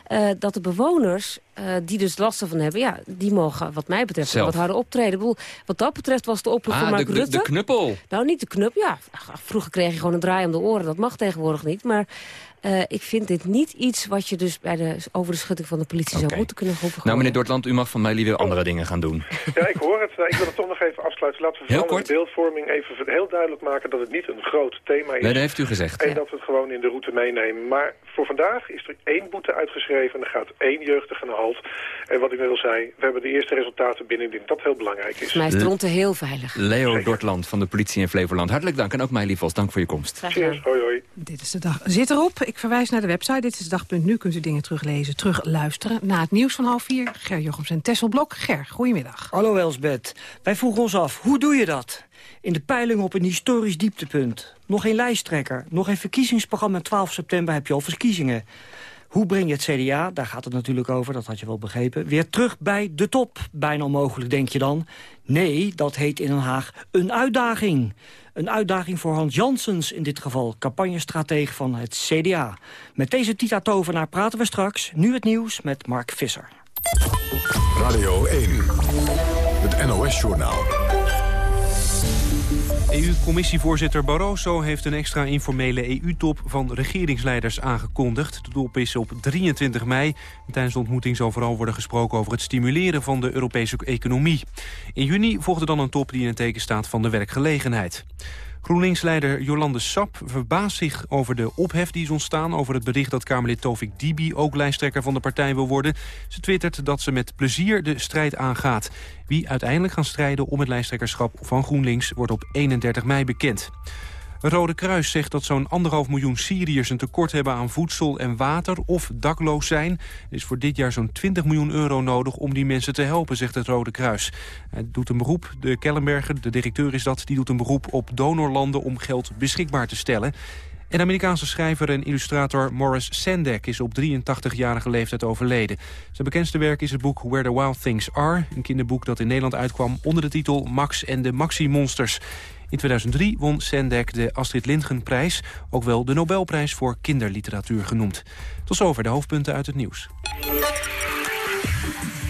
Eh, dat de bewoners, eh, die dus last ervan hebben... ja, die mogen wat mij betreft Zelf. wat harder optreden. Ik bedoel, wat dat betreft was de oproep van Ah, Mark de, de, Rutte... de knuppel. Nou, niet de knup. Ja, vroeger kreeg je gewoon een draai om de oren. Dat mag tegenwoordig niet. Maar eh, ik vind dit niet iets wat je dus bij de, over de schutting van de politie zou moeten kunnen roepen. Nou, meneer Dortland, u mag van Meili weer andere dingen gaan doen. Ja, ik hoor het. Nou, ik wil het toch nog even afsluiten. Laten we vooral de beeldvorming even heel duidelijk maken dat het niet een groot thema is. Nee, dat heeft u gezegd. En dat we het gewoon in de route meenemen. Maar voor vandaag is er één boete uitgeschreven en er gaat één jeugdige naar halt. En wat ik net al zei, we hebben de eerste resultaten binnen. Ik denk dat dat heel belangrijk is. Volgens mij is Dronten heel veilig. Leo Dortland van de politie in Flevoland. Hartelijk dank. En ook Meili Vos, dank voor je komst. Graag gedaan. Cheers, hoi hoi. Dit is de dag. Zit erop. Ik Ik verwijs naar de website. Dit is dag.nu. Kunt u dingen teruglezen, terugluisteren. Na het nieuws van half vier, Ger Jochems en Tesselblok. Ger, goedemiddag. Hallo Elsbeth. Wij vroegen ons af, hoe doe je dat? In de peiling op een historisch dieptepunt. Nog geen lijsttrekker, nog geen verkiezingsprogramma. 12 september heb je al verkiezingen. Hoe breng je het CDA, daar gaat het natuurlijk over, dat had je wel begrepen... weer terug bij de top? Bijna onmogelijk, denk je dan. Nee, dat heet in Den Haag een uitdaging. Een uitdaging voor Hans Janssens in dit geval, campagnestratege van het CDA. Met deze Tita Tovenaar praten we straks. Nu het nieuws met Mark Visser. Radio 1, het NOS-journaal. EU-commissievoorzitter Barroso heeft een extra informele EU-top van regeringsleiders aangekondigd. De top is op 23 mei. Tijdens de ontmoeting zal vooral worden gesproken over het stimuleren van de Europese economie. In juni volgde dan een top die in het teken staat van de werkgelegenheid. GroenLinks-leider Jolande Sap verbaast zich over de ophef die is ontstaan... over het bericht dat Kamerlid Tovik Dibi ook lijsttrekker van de partij wil worden. Ze twittert dat ze met plezier de strijd aangaat. Wie uiteindelijk gaan strijden om het lijsttrekkerschap van GroenLinks... wordt op 31 mei bekend. Het Rode Kruis zegt dat zo'n anderhalf miljoen Syriërs een tekort hebben aan voedsel en water of dakloos zijn. Er is voor dit jaar zo'n 20 miljoen euro nodig om die mensen te helpen, zegt het Rode Kruis. Hij doet een beroep, de Kellenberger, de directeur is dat, die doet een beroep op donorlanden om geld beschikbaar te stellen. En Amerikaanse schrijver en illustrator Morris Sandek is op 83-jarige leeftijd overleden. Zijn bekendste werk is het boek Where the Wild Things Are. Een kinderboek dat in Nederland uitkwam onder de titel Max en de Maxi-monsters. In 2003 won Sandek de Astrid Lindgren-prijs, ook wel de Nobelprijs voor kinderliteratuur genoemd. Tot zover de hoofdpunten uit het nieuws.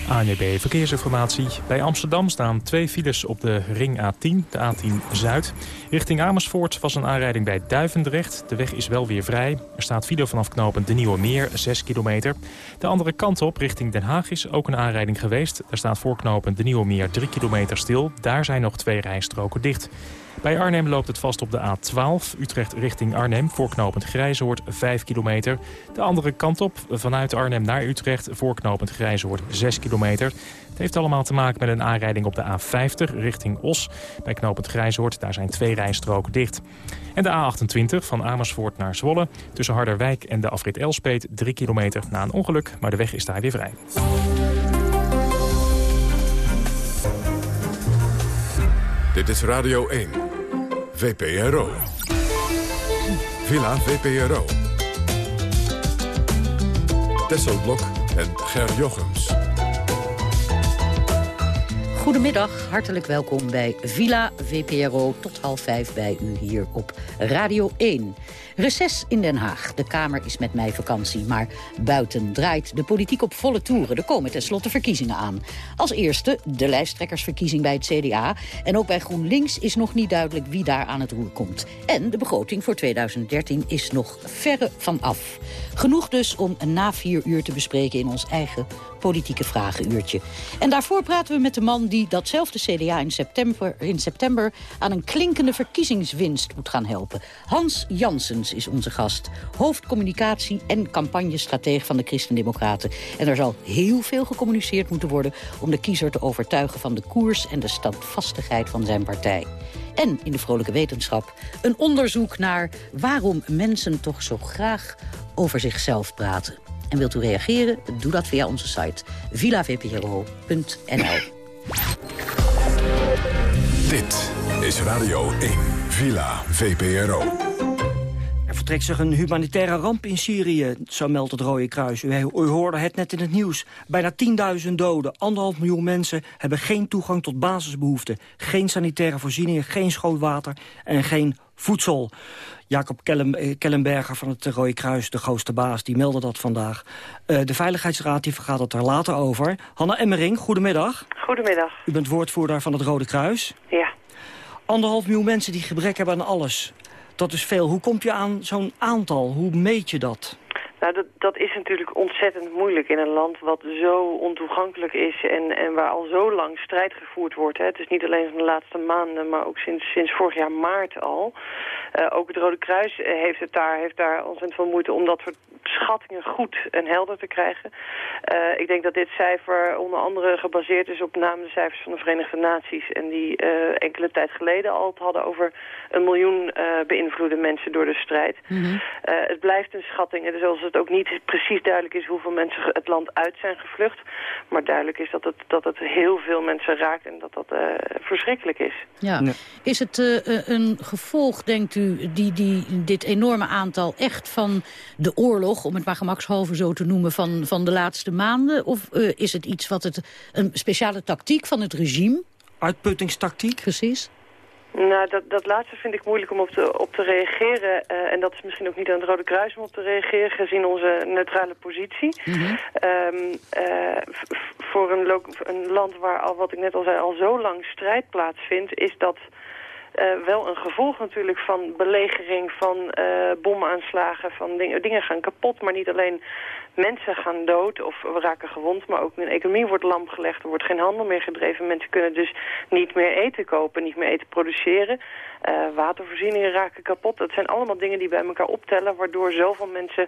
ANB Verkeersinformatie. Bij Amsterdam staan twee files op de ring A10, de A10 Zuid. Richting Amersfoort was een aanrijding bij Duivendrecht. De weg is wel weer vrij. Er staat file vanaf knopen de Nieuwe Meer, 6 kilometer. De andere kant op, richting Den Haag, is ook een aanrijding geweest. Er staat voorknopen de Nieuwe Meer 3 kilometer stil. Daar zijn nog twee rijstroken dicht. Bij Arnhem loopt het vast op de A12. Utrecht richting Arnhem, voorknopend Grijzoord 5 kilometer. De andere kant op, vanuit Arnhem naar Utrecht, voorknopend Grijzoord 6 kilometer. Het heeft allemaal te maken met een aanrijding op de A50 richting Os. Bij knopend Grijzoord, daar zijn twee rijstroken dicht. En de A28 van Amersfoort naar Zwolle. Tussen Harderwijk en de afrit Elspeet 3 kilometer na een ongeluk. Maar de weg is daar weer vrij. Dit is Radio 1. VPRO. Villa VPRO. Tesselblok en Ger Jochems. Goedemiddag, hartelijk welkom bij Villa VPRO. Tot half vijf bij u hier op Radio 1. Reces in Den Haag. De Kamer is met mij vakantie, maar buiten draait de politiek op volle toeren. Er komen tenslotte verkiezingen aan. Als eerste de lijsttrekkersverkiezing bij het CDA. En ook bij GroenLinks is nog niet duidelijk wie daar aan het roer komt. En de begroting voor 2013 is nog verre van af. Genoeg dus om na vier uur te bespreken in ons eigen politieke vragenuurtje. En daarvoor praten we met de man die datzelfde CDA in september, in september aan een klinkende verkiezingswinst moet gaan helpen. Hans Is onze gast. Hoofdcommunicatie en campagnestratege van de Christendemocraten. En er zal heel veel gecommuniceerd moeten worden om de kiezer te overtuigen van de koers en de standvastigheid van zijn partij. En in de vrolijke wetenschap een onderzoek naar waarom mensen toch zo graag over zichzelf praten. En wilt u reageren? Doe dat via onze site villavpro.nl. Dit is Radio 1, Villa VPRO. Vertrekt zich een humanitaire ramp in Syrië, zo meldt het Rode Kruis. U, u hoorde het net in het nieuws. Bijna 10.000 doden, anderhalf miljoen mensen hebben geen toegang tot basisbehoeften. Geen sanitaire voorzieningen, geen schoon water en geen voedsel. Jacob Kellen, Kellenberger van het Rode Kruis, de grootste baas, die meldde dat vandaag. Uh, de Veiligheidsraad die vergaat het er later over. Hanna Emmering, goedemiddag. Goedemiddag. U bent woordvoerder van het Rode Kruis. Ja. Anderhalf miljoen mensen die gebrek hebben aan alles. Dat is veel. Hoe komt je aan zo'n aantal? Hoe meet je dat? Nou, dat, dat is natuurlijk ontzettend moeilijk in een land wat zo ontoegankelijk is en, en waar al zo lang strijd gevoerd wordt. Hè. Het is niet alleen van de laatste maanden, maar ook sinds, sinds vorig jaar maart al. Uh, ook het Rode Kruis heeft, het daar, heeft daar ontzettend veel moeite om dat soort schattingen goed en helder te krijgen. Uh, ik denk dat dit cijfer onder andere gebaseerd is op name de cijfers van de Verenigde Naties. En die uh, enkele tijd geleden al het hadden over een miljoen beïnvloede mensen door de strijd. Mm -hmm. het blijft een schatting. Dus zoals het ook niet precies duidelijk is hoeveel mensen het land uit zijn gevlucht. Maar duidelijk is dat het, dat het heel veel mensen raakt en dat dat verschrikkelijk is. Ja. Is het een gevolg, denkt u, die, die, dit enorme aantal echt van de oorlog, om het maar gemakshalve zo te noemen, van, van de laatste maanden? Of uh, is het iets wat het een speciale tactiek van het regime? Uitputtingstactiek? Precies. Nou, dat, dat laatste vind ik moeilijk om op te, op te reageren. Uh, en dat is misschien ook niet aan het Rode Kruis om op te reageren, gezien onze neutrale positie. Mm -hmm. um, uh, voor een, een, land waar, al, wat ik net al zei, al zo lang strijd plaatsvindt, is dat uh, wel een gevolg natuurlijk van belegering, van uh, bomaanslagen, van dingen, dingen gaan kapot. Maar niet alleen mensen gaan dood of raken gewond, maar ook een economie wordt lam gelegd. Er wordt geen handel meer gedreven. Mensen kunnen dus niet meer eten kopen, niet meer eten produceren. Uh, watervoorzieningen raken kapot. Dat zijn allemaal dingen die bij elkaar optellen, waardoor zoveel mensen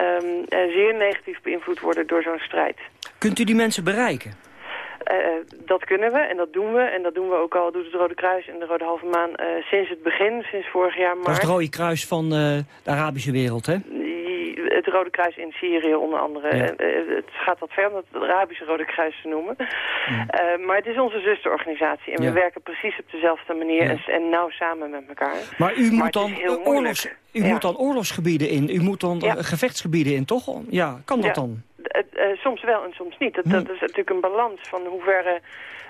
um, zeer negatief beïnvloed worden door zo'n strijd. Kunt u die mensen bereiken? Uh, dat kunnen we en dat doen we. En dat doen we ook al, doet het Rode Kruis en de Rode Halve Maan uh, sinds het begin, sinds vorig jaar maart. Dat is het Rode Kruis van de Arabische wereld, hè? Het Rode Kruis in Syrië onder andere. Ja. het gaat wat ver om het Arabische Rode Kruis te noemen. Ja. maar het is onze zusterorganisatie en ja. we werken precies op dezelfde manier en, en, nauw samen met elkaar. Maar u moet, maar dan, oorlogs, u moet dan oorlogsgebieden in, u moet dan gevechtsgebieden in, toch? Ja, kan dat dan? Uh, soms wel en soms niet. Dat, dat is natuurlijk een balans van hoeverre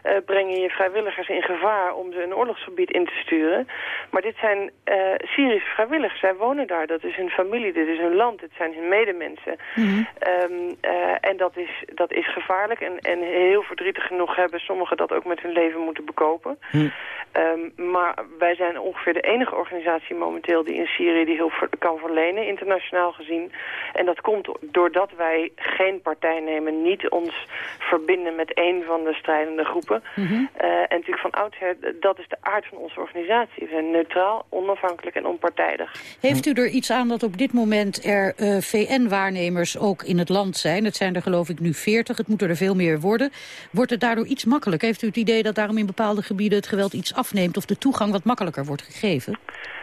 uh, breng je je vrijwilligers in gevaar om ze een oorlogsgebied in te sturen. Maar dit zijn uh, Syrische vrijwilligers. Zij wonen daar. Dat is hun familie, dit is hun land, dit zijn hun medemensen. Mm -hmm. um, en dat is, dat is gevaarlijk. En, en heel verdrietig genoeg hebben sommigen dat ook met hun leven moeten bekopen. Mm. Um, maar wij zijn ongeveer de enige organisatie momenteel die in Syrië die hulp kan verlenen, internationaal gezien. En dat komt doordat wij geen partij nemen, niet ons verbinden met één van de strijdende groepen. Mm -hmm. uh, en natuurlijk van oudsher, dat is de aard van onze organisatie. We zijn neutraal, onafhankelijk en onpartijdig. Heeft u er iets aan dat op dit moment er uh, VN-waarnemers ook in het land zijn? Het zijn er geloof ik nu 40, het moeten er veel meer worden. Wordt het daardoor iets makkelijker? Heeft u het idee dat daarom in bepaalde gebieden het geweld iets afneemt... of de toegang wat makkelijker wordt gegeven?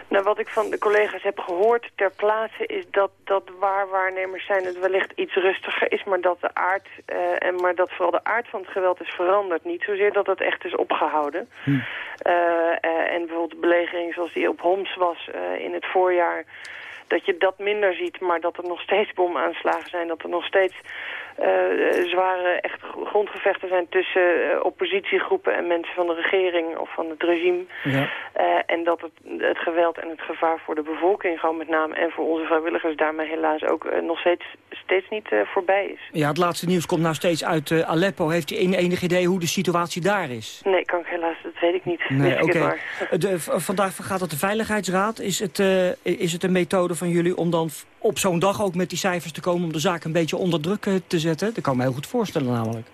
Nou, wat ik van de collega's heb gehoord ter plaatse is dat, dat waar waarnemers zijn het wellicht iets rustiger is, maar dat de aard, uh, en maar dat vooral de aard van het geweld is veranderd. Niet zozeer dat het echt is opgehouden. Hm. Uh, uh, en bijvoorbeeld de belegering zoals die op Homs was in het voorjaar, dat je dat minder ziet, maar dat er nog steeds bomaanslagen zijn, dat er nog steeds uh, zware echt grondgevechten zijn tussen uh, oppositiegroepen en mensen van de regering of van het regime. Ja. Uh, en dat het, het geweld en het gevaar voor de bevolking gewoon met name en voor onze vrijwilligers daarmee helaas ook nog steeds, steeds niet voorbij is. Ja, het laatste nieuws komt nou steeds uit Aleppo. Heeft u enig idee hoe de situatie daar is? Nee, kan ik helaas, dat weet ik niet. Nee, oké. Okay. vandaag vergaat het de Veiligheidsraad. Is het, is het een methode van jullie om dan op zo'n dag ook met die cijfers te komen... om de zaak een beetje onder druk te zetten? Dat kan ik me heel goed voorstellen namelijk.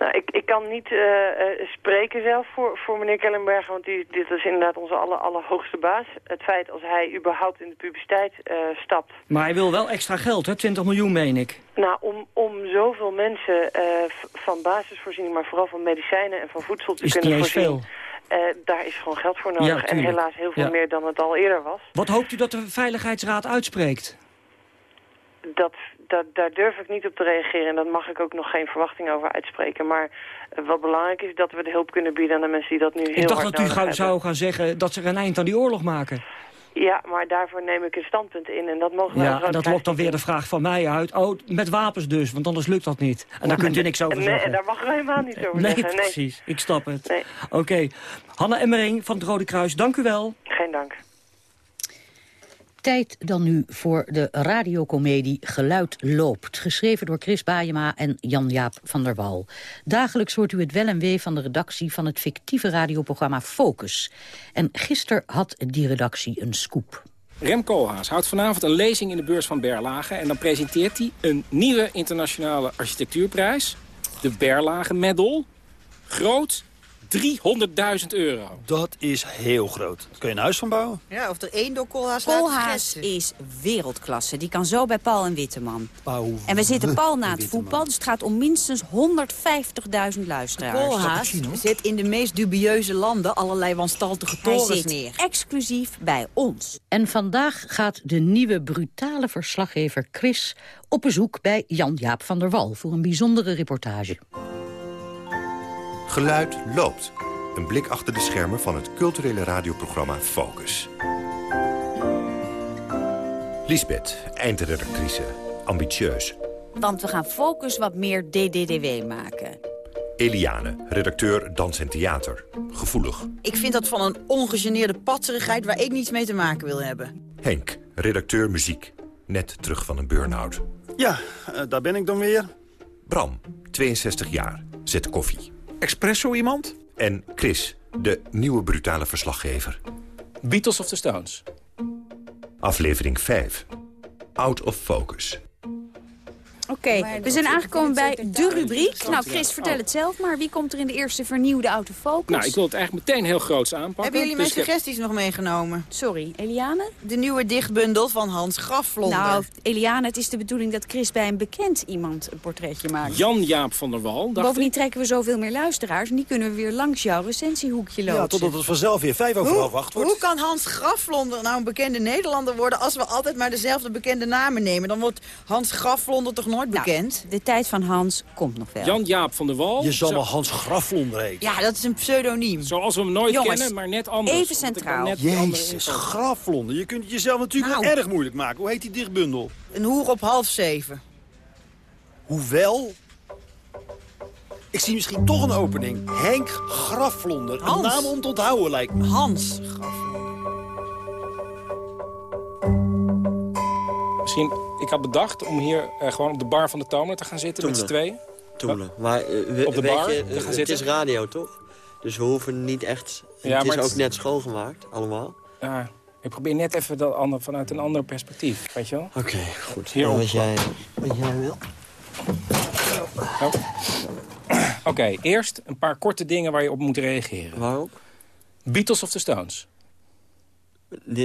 Nou, ik, ik kan niet uh, uh, spreken zelf voor, voor meneer Kellenberg, want die, dit is inderdaad onze aller, allerhoogste baas. Het feit als hij überhaupt in de publiciteit uh, stapt. Maar hij wil wel extra geld, hè? 20 miljoen, meen ik. Nou, om, om zoveel mensen van basisvoorziening, maar vooral van medicijnen en van voedsel te is kunnen voorzien... Veel. Uh, daar is gewoon geld voor nodig. Ja, en helaas heel veel ja. meer dan het al eerder was. Wat hoopt u dat de Veiligheidsraad uitspreekt? Dat, dat, daar durf ik niet op te reageren en daar mag ik ook nog geen verwachting over uitspreken. Maar uh, wat belangrijk is dat we de hulp kunnen bieden aan de mensen die dat nu heel Ik dacht hard dat u nodig hebben. zou gaan zeggen dat ze er een eind aan die oorlog maken. Ja, maar daarvoor neem ik een standpunt in en dat mogen we Ja, en dat lokt dan weer de vraag van mij uit. Oh, met wapens dus, want anders lukt dat niet. En daar kunt u niks over nee, zeggen. daar mag ik helemaal niet over nee, zeggen. Nee, precies. Ik snap het. Nee. Oké. Okay. Hanna Emmering van het Rode Kruis, dank u wel. Geen dank. Tijd dan nu voor de radiocomedie Geluid loopt. Geschreven door Chris Baayema en Jan-Jaap van der Wal. Dagelijks hoort u het wel en wee van de redactie van het fictieve radioprogramma Focus. En gisteren had die redactie een scoop. Rem Koolhaas houdt vanavond een lezing in de beurs van Berlage... en dan presenteert hij een nieuwe internationale architectuurprijs. De Berlage Medal. Groot, 300.000 euro. Dat is heel groot. Daar kun je een huis van bouwen. Ja, of er één door Koolhaas Koolhaas is wereldklasse. Die kan zo bij Paul en Witteman. Pauw. En we zitten Paul na het voetbal, dus het gaat om minstens 150.000 luisteraars. Koolhaas zet in de meest dubieuze landen allerlei wanstaltige Hij torens zit neer. exclusief bij ons. En vandaag gaat de nieuwe brutale verslaggever Chris op bezoek bij Jan-Jaap van der Wal voor een bijzondere reportage. Geluid loopt. Een blik achter de schermen van het culturele radioprogramma Focus. Lisbeth, eindredactrice. Ambitieus. Want we gaan Focus wat meer DDDW maken. Eliane, redacteur Dans en Theater. Gevoelig. Ik vind dat van een ongegeneerde patserigheid waar ik niets mee te maken wil hebben. Henk, redacteur muziek. Net terug van een burn-out. Ja, eh, daar ben ik dan weer. Bram, 62 jaar. Zet koffie. Espresso iemand? En Chris, de nieuwe brutale verslaggever. Beatles of the Stones? Aflevering 5. Out of Focus. Oké, we zijn aangekomen bij de rubriek. Nou, Chris, vertel het zelf maar. Wie komt er in de eerste vernieuwde autofocus? Nou, ik wil het eigenlijk meteen heel groots aanpakken. Hebben jullie mijn Dus heb- suggesties nog meegenomen? Sorry, Eliane? De nieuwe dichtbundel van Hans Grafvlonder. Nou, Eliane, het is de bedoeling dat Chris bij een bekend iemand een portretje maakt. Jan-Jaap van der Wal, Bovendien ik. trekken we zoveel meer luisteraars... en die kunnen we weer langs jouw recensiehoekje lopen. Ja, totdat het vanzelf weer vijf over half acht wordt. Hoe kan Hans Grafvlonder nou een bekende Nederlander worden... als we altijd maar dezelfde bekende namen nemen? Dan wordt Hans Grafvlonder toch nooit Nou, bekend? de tijd van Hans komt nog wel. Jan-Jaap van der Wal. Je zal wel Hans Grafvlonder heten. Ja, dat is een pseudoniem. Zoals we hem nooit Jongens, kennen, maar net anders. even centraal. net Jezus, info. Grafvlonder. Je kunt het jezelf natuurlijk Nou. wel erg moeilijk maken. Hoe heet die dichtbundel? Een hoer op half zeven. Hoewel... Ik zie misschien toch een opening. Henk Grafvlonder. Hans. Een naam om te onthouden lijkt me. Hans Grafvlonder. Misschien, ik had bedacht om hier eh, gewoon op de bar van de Tomer te gaan zitten met z'n tweeën. Toemelen. Maar eh, we- Op de weet bar je, gaan het zitten? is radio, toch? Dus we hoeven niet echt... Ja, het is ook net schoongemaakt, allemaal. Ja, ik probeer net even dat ander, vanuit een ander perspectief, weet je wel? Oké, goed. Hierop. Dan wat jij, wat jij wil. Oh. Oké, eerst een paar korte dingen waar je op moet reageren. Waarop? Beatles of the Stones?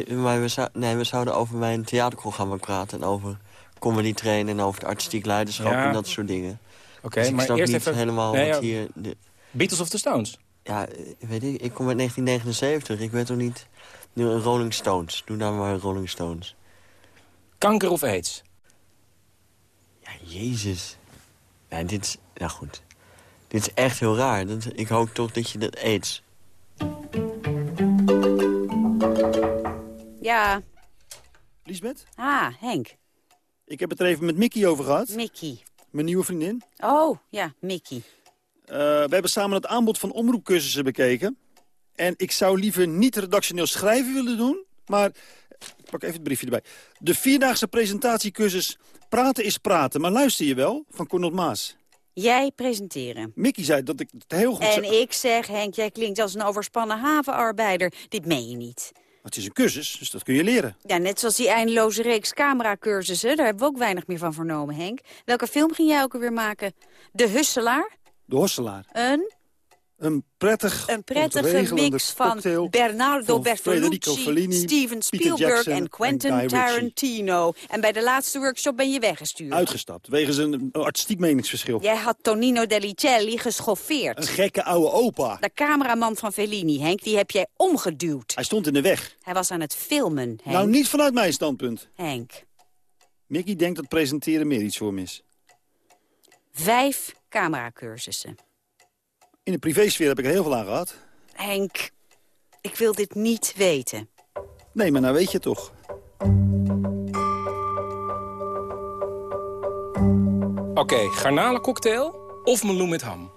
Maar we, zou, nee, we zouden over mijn theaterprogramma praten. En over comedy trainen en over het artistiek leiderschap Ja. en dat soort dingen. Oké, dus ik maar snap eerst niet even... helemaal Nee, wat hier... De, Beatles of the Stones? ja, eh, weet ik, ik kom uit 1979. Ik weet toch niet... Nu een Rolling Stones. Doe dan maar Rolling Stones. Kanker of aids? Ja, jezus. Ja, dit is... Nou goed. Dit is echt heel raar. Dat, ik hoop toch dat je dat aids... Ja, Lisbeth, ah, Henk. ik heb het er even met Mickey over gehad. Mickey. Mijn nieuwe vriendin. Oh, ja, Mickey. Eh, we hebben samen het aanbod van omroepcursussen bekeken. En ik zou liever niet redactioneel schrijven willen doen. Maar, ik pak even het briefje erbij. De vierdaagse presentatiecursus Praten is praten. Maar luister je wel? Van Cornel Maas. Jij presenteren. Mickey zei dat ik het heel goed... En ik zeg, Henk, jij klinkt als een overspannen havenarbeider. Dit meen je niet. Het is een cursus, dus dat kun je leren. Ja, net zoals die eindeloze reeks cameracursussen. Daar hebben we ook weinig meer van vernomen, Henk. Welke film ging jij ook alweer maken? De Husselaar? De Hosselaar. Een, Een prettig, een prettige mix van Bernardo van Bertolucci, Fellini, Steven Spielberg Jackson en en Quentin. Tarantino. En bij de laatste workshop ben je weggestuurd. Uitgestapt, wegens een, een artistiek meningsverschil. Jij had Tonino Delicelli geschoffeerd. Een gekke oude opa. De cameraman van Fellini, Henk, die heb jij omgeduwd. Hij stond in de weg. Hij was aan het filmen, Henk. Nou, niet vanuit mijn standpunt. Henk. Mickey denkt dat presenteren meer iets voor hem is. Vijf cameracursussen. In de privésfeer heb ik er heel veel aan gehad. Henk, ik wil dit niet weten. Nee, maar nou weet je toch. Oké, garnalencocktail of meloen met ham?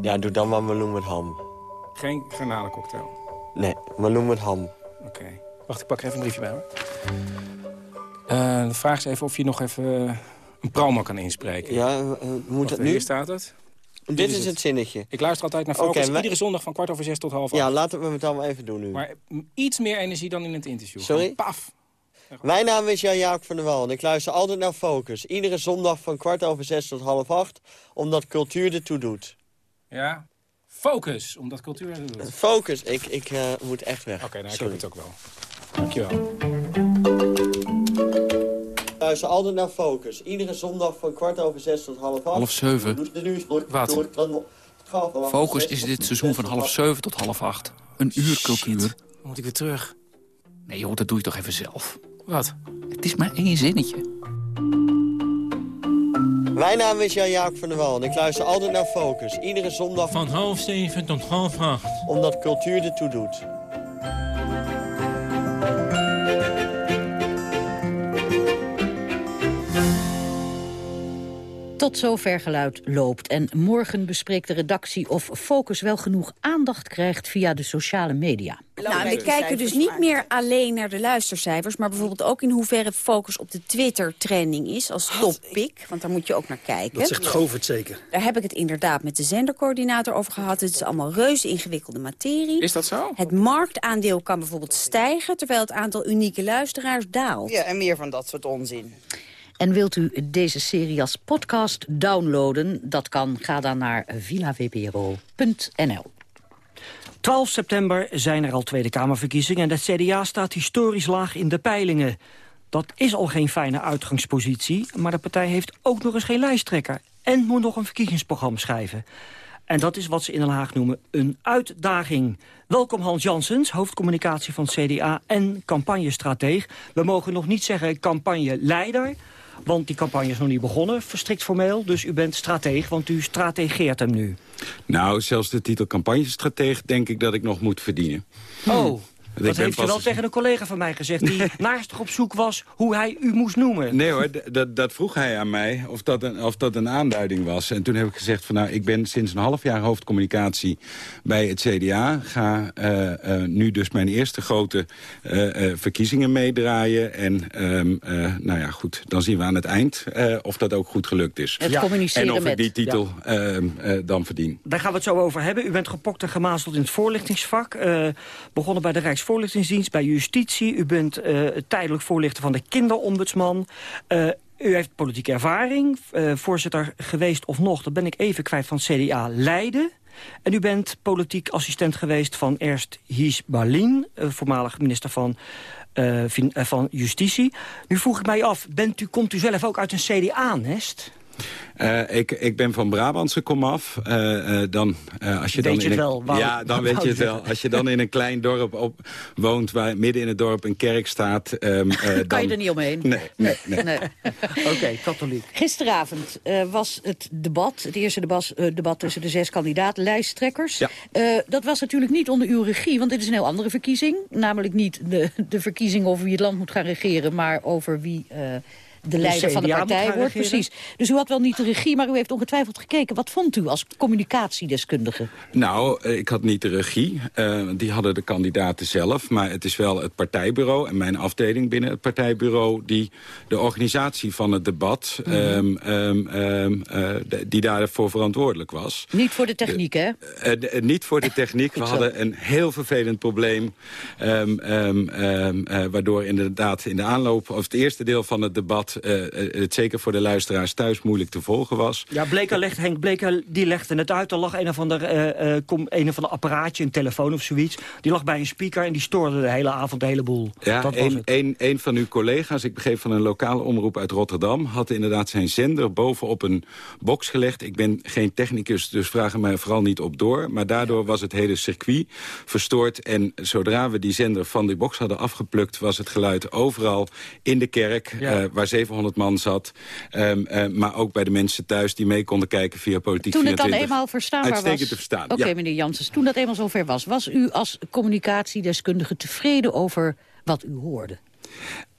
Ja, doe dan maar meloen met ham. Geen garnalencocktail. Nee, meloen met ham. Oké. Wacht, ik pak er even een briefje bij, hoor. Eh, de vraag is even of je nog even eh, een promo kan inspreken. Ja, eh, moet Wacht, dat nu? Hier staat het. Dit is het zinnetje. Ik luister altijd naar Focus, iedere zondag van kwart over zes tot half acht. Ja, laten we het allemaal even doen nu. Maar iets meer energie dan in het interview. Sorry? Paf. Mijn naam is Jan-Jaap van der Wal en ik luister altijd naar Focus. Iedere zondag van kwart over zes tot half acht, omdat cultuur ertoe doet. Ja. Focus, omdat cultuur het doet. Focus, ik, ik uh, moet echt weg. Oké, okay, nou, ik heb het ook wel. Dankjewel. Luister altijd naar Focus. Iedere zondag van kwart over zes tot half acht. Half zeven? Wat? Focus is dit seizoen van half zeven tot half acht. Een uur cultuur. Dan moet ik weer terug. Nee joh, dat doe je toch even zelf. Wat? Het is maar één zinnetje. Mijn naam is Jan-Jaap van der Wal en ik luister altijd naar Focus. Iedere zondag... Van half zeven tot half acht. Omdat cultuur ertoe doet. Tot zover geluid loopt. En morgen bespreekt de redactie of Focus wel genoeg aandacht krijgt via de sociale media. Nou, we kijken dus niet meer alleen naar de luistercijfers... maar bijvoorbeeld ook in hoeverre Focus op de Twitter-trending is als topic. Want daar moet je ook naar kijken. Dat zegt Govert zeker. Daar heb ik het inderdaad met de zendercoördinator over gehad. Het is allemaal reuze ingewikkelde materie. Is dat zo? Het marktaandeel kan bijvoorbeeld stijgen... terwijl het aantal unieke luisteraars daalt. Ja, en meer van dat soort onzin. En wilt u deze serie als podcast downloaden? Dat kan. Ga dan naar villavpro.nl. 12 september zijn er al Tweede Kamerverkiezingen... en het CDA staat historisch laag in de peilingen. Dat is al geen fijne uitgangspositie... maar de partij heeft ook nog eens geen lijsttrekker... en moet nog een verkiezingsprogramma schrijven. En dat is wat ze in Den Haag noemen een uitdaging. Welkom Hans Janssens, hoofdcommunicatie van CDA en campagnestrateeg. We mogen nog niet zeggen campagneleider... Want die campagne is nog niet begonnen, verstrikt formeel. Dus u bent strateeg, want u strategeert hem nu. Nou, zelfs de titel campagnestratege denk ik dat ik nog moet verdienen. Oh, dat heeft u wel tegen een collega van mij gezegd... die naastig op zoek was hoe hij u moest noemen. Nee hoor, dat vroeg hij aan mij of dat, een, of dat een aanduiding was. En toen heb ik gezegd van nou, ik ben sinds een half jaar hoofdcommunicatie bij het CDA. Ga uh, uh, nu dus mijn eerste grote uh, verkiezingen meedraaien. En ehm, nou ja, goed, dan zien we aan het eind of dat ook goed gelukt is. Het communiceren en of ik die titel ja. Ehm, dan verdien. Daar gaan we het zo over hebben. U bent gepokt en gemazeld in het voorlichtingsvak. begonnen bij de Rijks voorlichtingsdienst, bij justitie. U bent uh, tijdelijk voorlichter van de kinderombudsman. Uh, u heeft politieke ervaring, uh, voorzitter geweest of nog... dat ben ik even kwijt van CDA Leiden. En u bent politiek assistent geweest van Erst Hies Balin... voormalig minister van, van Justitie. Nu vroeg ik mij af, bent u, komt u zelf ook uit een CDA-nest? Uh, ik, ik ben van Brabantse komaf. Uh, uh, dan, als je weet dan je in het een, wel? Ja, dan weet je het wel. Als je dan in een klein dorp op, woont waar midden in het dorp een kerk staat... Um, kan dan... je er niet omheen? Nee, nee, nee. nee. Oké, okay, katholiek. Gisteravond was het debat, het eerste debat, debat tussen de zes kandidaat-lijsttrekkers. Ja. dat was natuurlijk niet onder uw regie, want dit is een heel andere verkiezing. Namelijk niet de, de verkiezing over wie het land moet gaan regeren, maar over wie de leider van de partij wordt. Precies. Dus u had wel niet de regie, maar u heeft ongetwijfeld gekeken. Wat vond u als communicatiedeskundige? Nou, ik had niet de regie. Uh, die hadden de kandidaten zelf. Maar het is wel het partijbureau en mijn afdeling binnen het partijbureau... die de organisatie van het debat, mm -hmm. um, um, uh, die daarvoor verantwoordelijk was. Niet voor de techniek, hè? Uh, niet voor de techniek. We hadden een heel vervelend probleem. waardoor inderdaad in de aanloop, of het eerste deel van het debat... Uh, het zeker voor de luisteraars thuis moeilijk te volgen was. Ja, Bleker legt, Henk Bleker die legde het uit. Er lag een of ander, uh, uh, een of ander apparaatje, een telefoon of zoiets. Die lag bij een speaker en die stoorde de hele avond de hele boel. Ja, Dat een, een, een van uw collega's, ik begreep van een lokale omroep uit Rotterdam... had inderdaad zijn zender bovenop een box gelegd. Ik ben geen technicus, dus vragen mij vooral niet op door. Maar daardoor was het hele circuit verstoord. En zodra we die zender van die box hadden afgeplukt... was het geluid overal in de kerk, ja. waar 700 man zat. Um, uh, maar ook bij de mensen thuis die mee konden kijken via Politiek Toen 24. het dan eenmaal verstaanbaar Uitstekend was. te verstaan, Oké, okay, ja. meneer Janssens, toen dat eenmaal zover was... was u als communicatiedeskundige tevreden over wat u hoorde?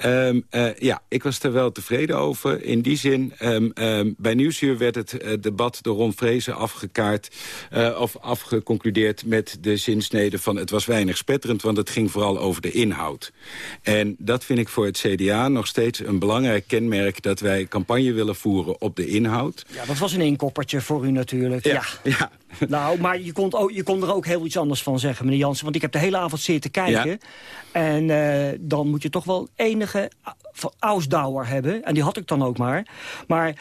Um, uh, ja, ik was er wel tevreden over. In die zin, um, um, bij Nieuwsuur werd het uh, debat door Ron Vrezen afgekaart... Uh, of afgeconcludeerd met de zinsnede van... het was weinig spetterend, want het ging vooral over de inhoud. En dat vind ik voor het CDA nog steeds een belangrijk kenmerk... dat wij campagne willen voeren op de inhoud. Ja, dat was een inkoppertje voor u natuurlijk. Ja, ja. ja. Nou, maar je kon, ook, je kon er ook heel iets anders van zeggen, meneer Jansen. Want ik heb de hele avond zitten kijken. Ja. En dan moet je toch wel enige van Ausdauer hebben. En die had ik dan ook maar. Maar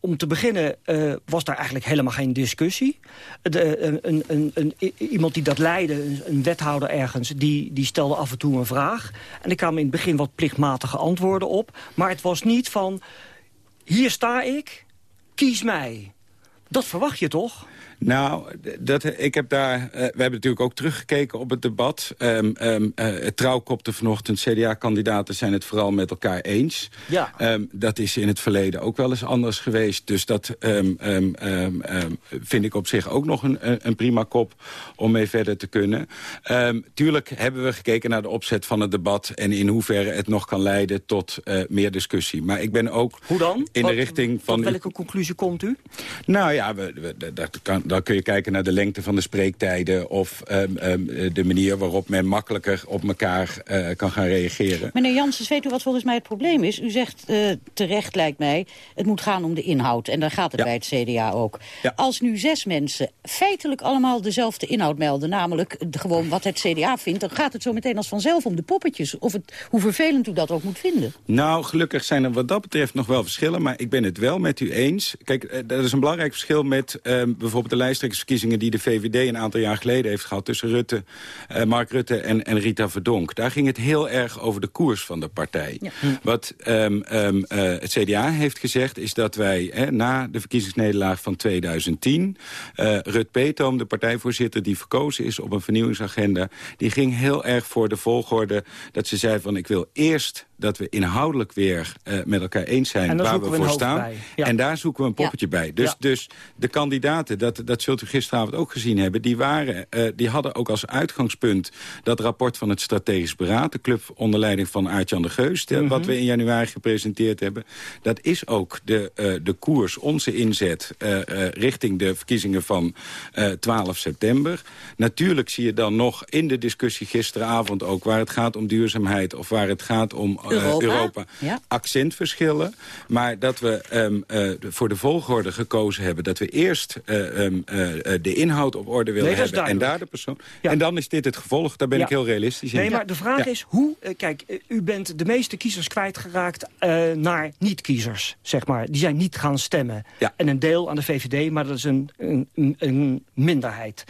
om te beginnen was daar eigenlijk helemaal geen discussie. De, een, een, een, iemand die dat leidde, een, wethouder ergens... Die, die stelde af en toe een vraag. En ik kwam in het begin wat plichtmatige antwoorden op. Maar het was niet van... hier sta ik, kies mij. Dat verwacht je toch? Nou, dat, ik heb daar, uh, we hebben natuurlijk ook teruggekeken op het debat. Um, um, uh, het trouw kopte vanochtend, CDA-kandidaten zijn het vooral met elkaar eens. Ja. Um, dat is in het verleden ook wel eens anders geweest. Dus dat vind ik op zich ook nog een, een prima kop om mee verder te kunnen. tuurlijk hebben we gekeken naar de opzet van het debat... en in hoeverre het nog kan leiden tot uh, meer discussie. Maar ik ben ook Hoe dan? in Wat, de richting van... Tot welke conclusie komt u? Nou ja, we, we, dat kan dan kun je kijken naar de lengte van de spreektijden... of um, um, de manier waarop men makkelijker op elkaar uh, kan gaan reageren. Meneer Janssens, weet u wat volgens mij het probleem is? U zegt uh, terecht, lijkt mij, het moet gaan om de inhoud. En daar gaat het ja. bij het CDA ook. Ja. Als nu zes mensen feitelijk allemaal dezelfde inhoud melden... namelijk gewoon wat het CDA vindt... dan gaat het zo meteen als vanzelf om de poppetjes. Of het, hoe vervelend u dat ook moet vinden. Nou, gelukkig zijn er wat dat betreft nog wel verschillen... maar ik ben het wel met u eens. Kijk, dat is een belangrijk verschil met uh, bijvoorbeeld de lijsttrekkersverkiezingen die de VVD een aantal jaar geleden heeft gehad... tussen Rutte, uh, Mark Rutte en, en, Rita Verdonk. Daar ging het heel erg over de koers van de partij. Ja. Wat um, um, uh, het CDA heeft gezegd is dat wij hè, na de verkiezingsnederlaag van 2010... Uh, eh, Rut Peetoom, de partijvoorzitter die verkozen is op een vernieuwingsagenda... die ging heel erg voor de volgorde dat ze zei van... ik wil eerst dat we inhoudelijk weer uh, met elkaar eens zijn waar we, we voor staan. Ja. En daar zoeken we een poppetje ja. bij. Dus, ja. dus de kandidaten, dat, dat zult u gisteravond ook gezien hebben... die, waren, uh, die hadden ook als uitgangspunt dat rapport van het Strategisch Beraad... de club onder leiding van Aart-Jan de Geus... Mm -hmm. wat we in januari gepresenteerd hebben. Dat is ook de, uh, de koers, onze inzet richting de verkiezingen van 12 september. Natuurlijk zie je dan nog in de discussie gisteravond ook... waar het gaat om duurzaamheid of waar het gaat om Europa, Europa. Ja. accentverschillen. Maar dat we um, uh, voor de volgorde gekozen hebben... dat we eerst uh, um, uh, de inhoud op orde willen nee, hebben en daar de persoon. Ja. En dan is dit het gevolg, daar ben ja. ik heel realistisch in. Nee, maar de vraag is, hoe... kijk, u bent de meeste kiezers kwijtgeraakt naar niet-kiezers, zeg maar. Die zijn niet gaan stemmen. En een deel aan de VVD, maar dat is een, een, een minderheid.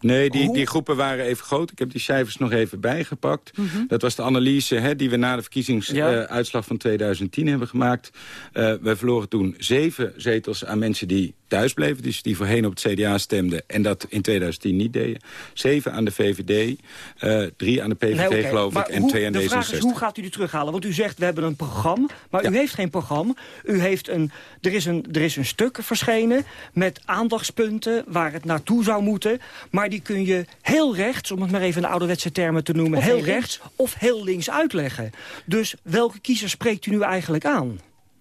Nee, die, die groepen waren even groot. Ik heb die cijfers nog even bijgepakt. Mm -hmm. Dat was de analyse hè, die we na de verkiezingsuitslag ja. uh, van 2010 hebben gemaakt. Uh, wij verloren toen zeven zetels aan mensen die thuis bleven. Dus die voorheen op het CDA stemden en dat in 2010 niet deden. Zeven aan de VVD, uh, drie aan de PVV nee, okay. geloof maar ik en hoe, twee aan de D66. De vraag is, hoe gaat u die terughalen? Want u zegt, we hebben een programma, maar ja. u heeft geen programma. U heeft een, er, is een, er is een stuk verschenen met aandachtspunten waar het naartoe zou moeten. Maar die kun je heel rechts, om het maar even in de ouderwetse termen te noemen... Of heel heel rechts of heel links uitleggen. Dus welke kiezer spreekt u nu eigenlijk aan?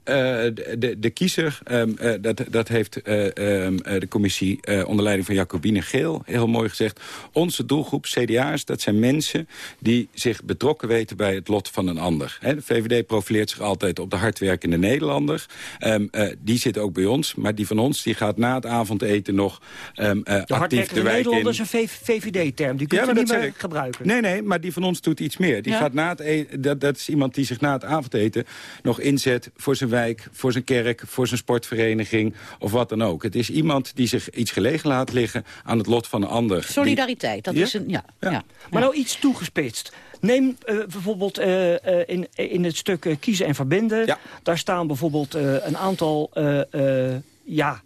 Uh, de, de, kiezer, um, uh, dat, dat heeft uh, um, de commissie onder leiding van Jacobine Geel heel mooi gezegd. Onze doelgroep, CDA's, dat zijn mensen die zich betrokken weten bij het lot van een ander. He, de VVD profileert zich altijd op de hardwerkende Nederlander. Um, die zit ook bij ons, maar die van ons die gaat na het avondeten nog de actief de wijk Nederlander is een VVD-term, die kun je ja, niet meer ik. gebruiken. Nee, nee, maar die van ons doet iets meer. Die ja? gaat na het eten, dat, dat is iemand die zich na het avondeten nog inzet voor zijn wijk, voor zijn kerk, voor zijn sportvereniging of wat dan ook. Het is iemand die zich iets gelegen laat liggen aan het lot van een ander. Solidariteit, dat ja? is een... Ja, ja. ja. Maar nou iets toegespitst. Neem uh, bijvoorbeeld uh, uh, in, in het stuk kiezen en verbinden. Ja. Daar staan bijvoorbeeld een aantal ja,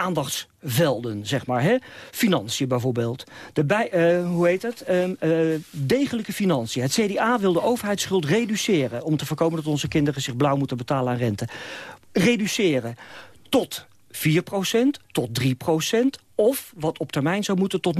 aandachtsvelden, zeg maar. Hè? Financiën bijvoorbeeld. De bij, uh, hoe heet het? Uh, uh, degelijke financiën. Het CDA wil de overheidsschuld reduceren... om te voorkomen dat onze kinderen zich blauw moeten betalen aan rente. Reduceren tot 4% tot 3 of wat op termijn zou moeten tot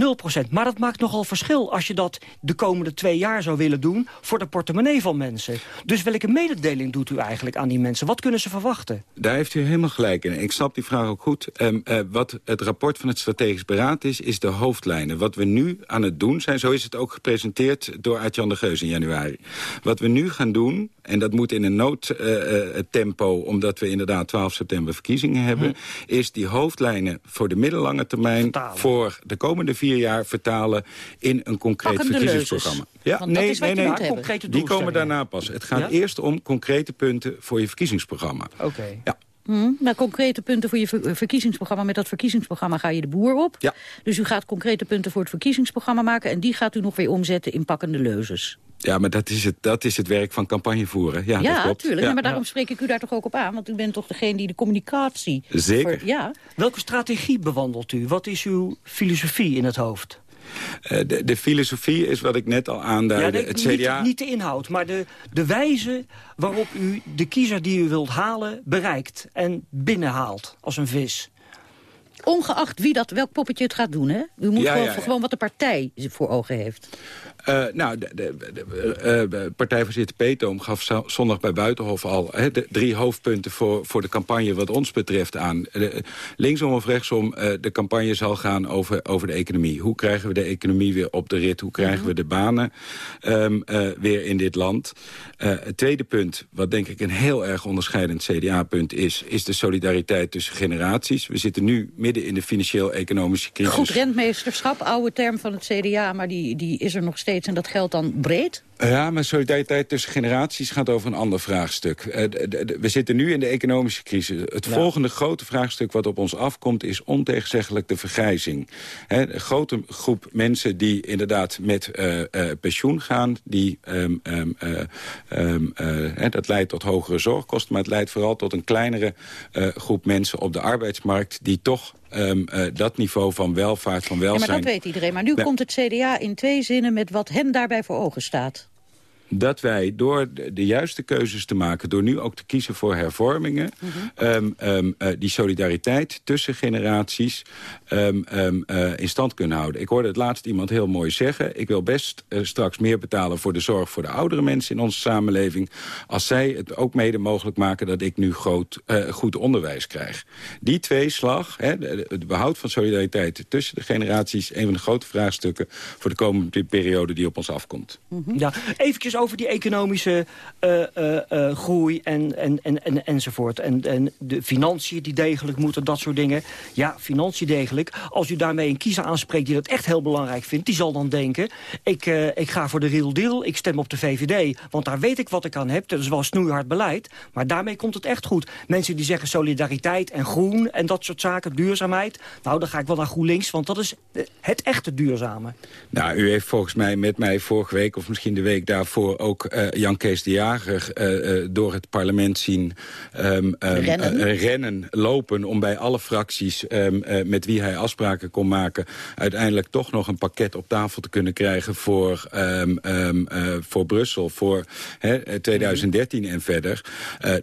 0%. Maar dat maakt nogal verschil als je dat de komende twee jaar zou willen doen... voor de portemonnee van mensen. Dus welke mededeling doet u eigenlijk aan die mensen? Wat kunnen ze verwachten? Daar heeft u helemaal gelijk in. Ik snap die vraag ook goed. Um, uh, wat het rapport van het Strategisch Beraad is, is de hoofdlijnen. Wat we nu aan het doen zijn, zo is het ook gepresenteerd... door Aart-Jan de Geus in januari. Wat we nu gaan doen, en dat moet in een noodtempo... Uh, uh, omdat we inderdaad 12 september verkiezingen hebben... Hm. is die hoofdlijnen voor de middellange termijn termijn voor de komende vier jaar vertalen in een concreet verkiezingsprogramma. Ja, Want dat nee, is wat nee, nee. die komen daarna pas. Het gaat Ja? eerst om concrete punten voor je verkiezingsprogramma. Oké. Ja. Hm, maar concrete punten voor je ver- verkiezingsprogramma. Met dat verkiezingsprogramma ga je de boer op. Ja. Dus u gaat concrete punten voor het verkiezingsprogramma maken... en die gaat u nog weer omzetten in pakkende leuzes. Ja, maar dat is het, dat is het werk van campagne voeren. Ja, dat klopt. tuurlijk. Ja. Ja, maar daarom spreek ik u daar toch ook op aan. Want u bent toch degene die de communicatie... Zeker. voor- ja. Welke strategie bewandelt u? Wat is uw filosofie in het hoofd? Eh, de, de filosofie is wat ik net al aanduidde. het niet, CDA... niet de inhoud, maar de, de wijze waarop u de kiezer die u wilt halen... bereikt en binnenhaalt als een vis. Ongeacht wie dat, welk poppetje het gaat doen, hè? U moet Ja, gewoon, ja, ja. gewoon wat de partij voor ogen heeft. Eh, nou, de, de, eh, Peetoom gaf zo- zondag bij Buitenhof al de drie hoofdpunten voor, voor de campagne wat ons betreft aan. Linksom of rechtsom, eh, de campagne zal gaan over, over de economie. Hoe krijgen we de economie weer op de rit? Hoe krijgen we de banen ehm, eh, weer in dit land? Eh, het tweede punt, wat denk ik een heel erg onderscheidend CDA-punt is... is de solidariteit tussen generaties. We zitten nu midden in de financieel-economische crisis. Goed rentmeesterschap, oude term van het CDA... maar die, die is er nog steeds en dat geldt dan breed? Ja, maar solidariteit tussen generaties gaat over een ander vraagstuk. Eh, we zitten nu in de economische crisis. Het Ja. volgende grote vraagstuk wat op ons afkomt... is ontegenzeggelijk de vergrijzing. Hè, een grote groep mensen die inderdaad met eh, eh, pensioen gaan... Die, ehm, ehm, eh, ehm, eh, hè, dat leidt tot hogere zorgkosten... maar het leidt vooral tot een kleinere eh, groep mensen op de arbeidsmarkt... die toch ehm, eh, dat niveau van welvaart, van Ja, welzijn... maar dat weet iedereen. Maar nu komt het CDA in twee zinnen met wat hen daarbij voor ogen staat. Dat wij door de, juiste keuzes te maken... door nu ook te kiezen voor hervormingen... ehm, ehm, eh, die solidariteit tussen generaties ehm, ehm, eh, in stand kunnen houden. Ik hoorde het laatst iemand heel mooi zeggen... ik wil best eh, straks meer betalen voor de zorg voor de oudere mensen... in onze samenleving... als zij het ook mede mogelijk maken dat ik nu groot, eh, goed onderwijs krijg. Die tweeslag, hè, de- de- het behoud van solidariteit tussen de generaties... een van de grote vraagstukken voor de komende periode die op ons afkomt. Ja, eventjes over die economische eh, eh, eh, groei en, en, en, en, enzovoort. En, en de financiën die degelijk moeten, dat soort dingen. Ja, financiën degelijk. Als u daarmee een kiezer aanspreekt die dat echt heel belangrijk vindt... die zal dan denken, ik, ik ga voor de real deal, ik stem op de VVD... want daar weet ik wat ik aan heb, dat is wel snoeihard beleid... maar daarmee komt het echt goed. Mensen die zeggen solidariteit en groen en dat soort zaken, duurzaamheid... nou, dan ga ik wel naar GroenLinks, want dat is het echte duurzame. Nou, u heeft volgens mij met mij vorige week of misschien de week daarvoor ook eh, Jan Kees de Jager eh, eh, door het parlement zien ehm, ehm, Rennen. rennen, lopen om bij alle fracties ehm, eh, met wie hij afspraken kon maken uiteindelijk toch nog een pakket op tafel te kunnen krijgen voor, voor Brussel, voor hè, eh, 2013 en verder.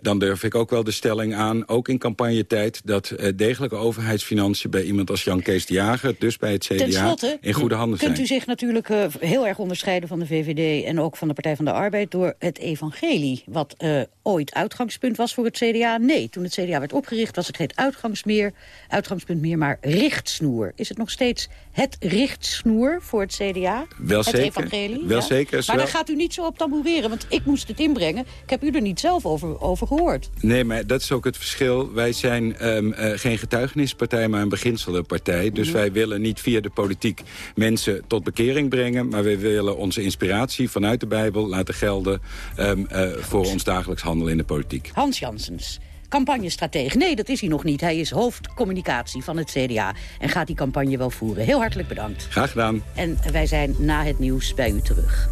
Dan durf ik ook wel de stelling aan, ook in campagnetijd, dat degelijke overheidsfinanciën bij iemand als Jan Kees de Jager, dus bij het CDA, slotte in goede handen zijn. kunt u zich natuurlijk heel erg onderscheiden van de VVD... en ook van de Partij van de Arbeid door het evangelie... wat eh, ooit uitgangspunt was voor het CDA. Nee, toen het CDA werd opgericht was het geen uitgangsmeer, uitgangspunt meer... maar richtsnoer. Is het nog steeds het richtsnoer voor het CDA? Wel het zeker. evangelie? Wel zeker, Maar wel- daar gaat u niet zo op tamboureren, want ik moest het inbrengen. Ik heb u er niet zelf over, over gehoord. Nee, maar dat is ook het verschil. Wij zijn ehm, eh, geen getuigenispartij, maar een beginselenpartij. Dus wij willen niet via de politiek mensen tot bekering brengen... maar wij willen onze inspiratie vanuit de Bijbel laten gelden... ehm, eh, voor ons dagelijks handelen in de politiek. Hans Janssens, campagnestratege. Nee, dat is hij nog niet. Hij is hoofdcommunicatie van het CDA en gaat die campagne wel voeren. Heel hartelijk bedankt. Graag gedaan. En wij zijn na het nieuws bij u terug.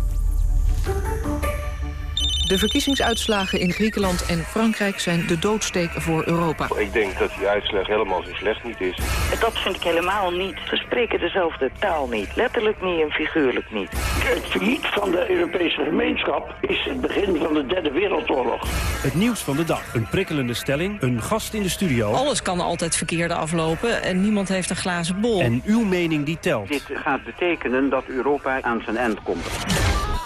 De verkiezingsuitslagen in Griekenland en Frankrijk zijn de doodsteek voor Europa. Ik denk dat die uitslag helemaal zo slecht niet is. Dat vind ik helemaal niet. Ze spreken dezelfde taal niet. Letterlijk niet en figuurlijk niet. Het failliet van de Europese gemeenschap is het begin van de derde wereldoorlog. Het nieuws van de dag. Een prikkelende stelling, een gast in de studio... Alles kan altijd verkeerde aflopen en niemand heeft een glazen bol. en uw mening die telt. Dit gaat betekenen dat Europa aan zijn eind komt.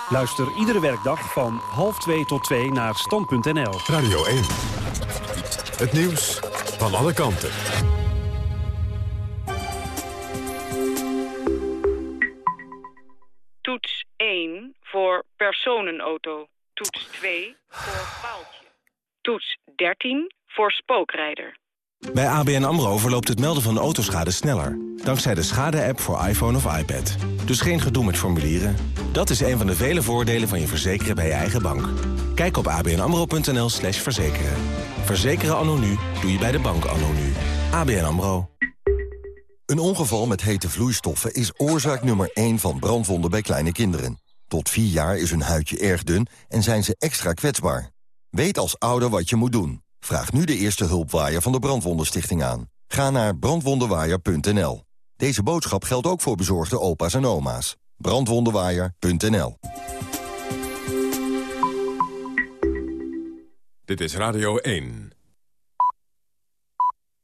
Luister iedere werkdag van half twee tot twee naar stand.nl. Radio 1. Het nieuws van alle kanten. Toets 1 voor personenauto. Toets 2 voor paaltje. Toets 13 voor spookrijder. Bij ABN AMRO verloopt het melden van autoschade sneller. Dankzij de schade-app voor iPhone of iPad. Dus geen gedoe met formulieren. Dat is een van de vele voordelen van je verzekeren bij je eigen bank. Kijk op abnamro.nl slash verzekeren. Verzekeren anno nu doe je bij de bank anno nu. ABN AMRO. Een ongeval met hete vloeistoffen is oorzaak nummer 1 van brandwonden bij kleine kinderen. Tot 4 jaar is hun huidje erg dun en zijn ze extra kwetsbaar. Weet als ouder wat je moet doen. Vraag nu de eerste hulpwaaier van de Brandwondenstichting aan. Ga naar brandwondenwaaier.nl. Deze boodschap geldt ook voor bezorgde opa's en oma's. Brandwondenwaaier.nl Dit is Radio 1.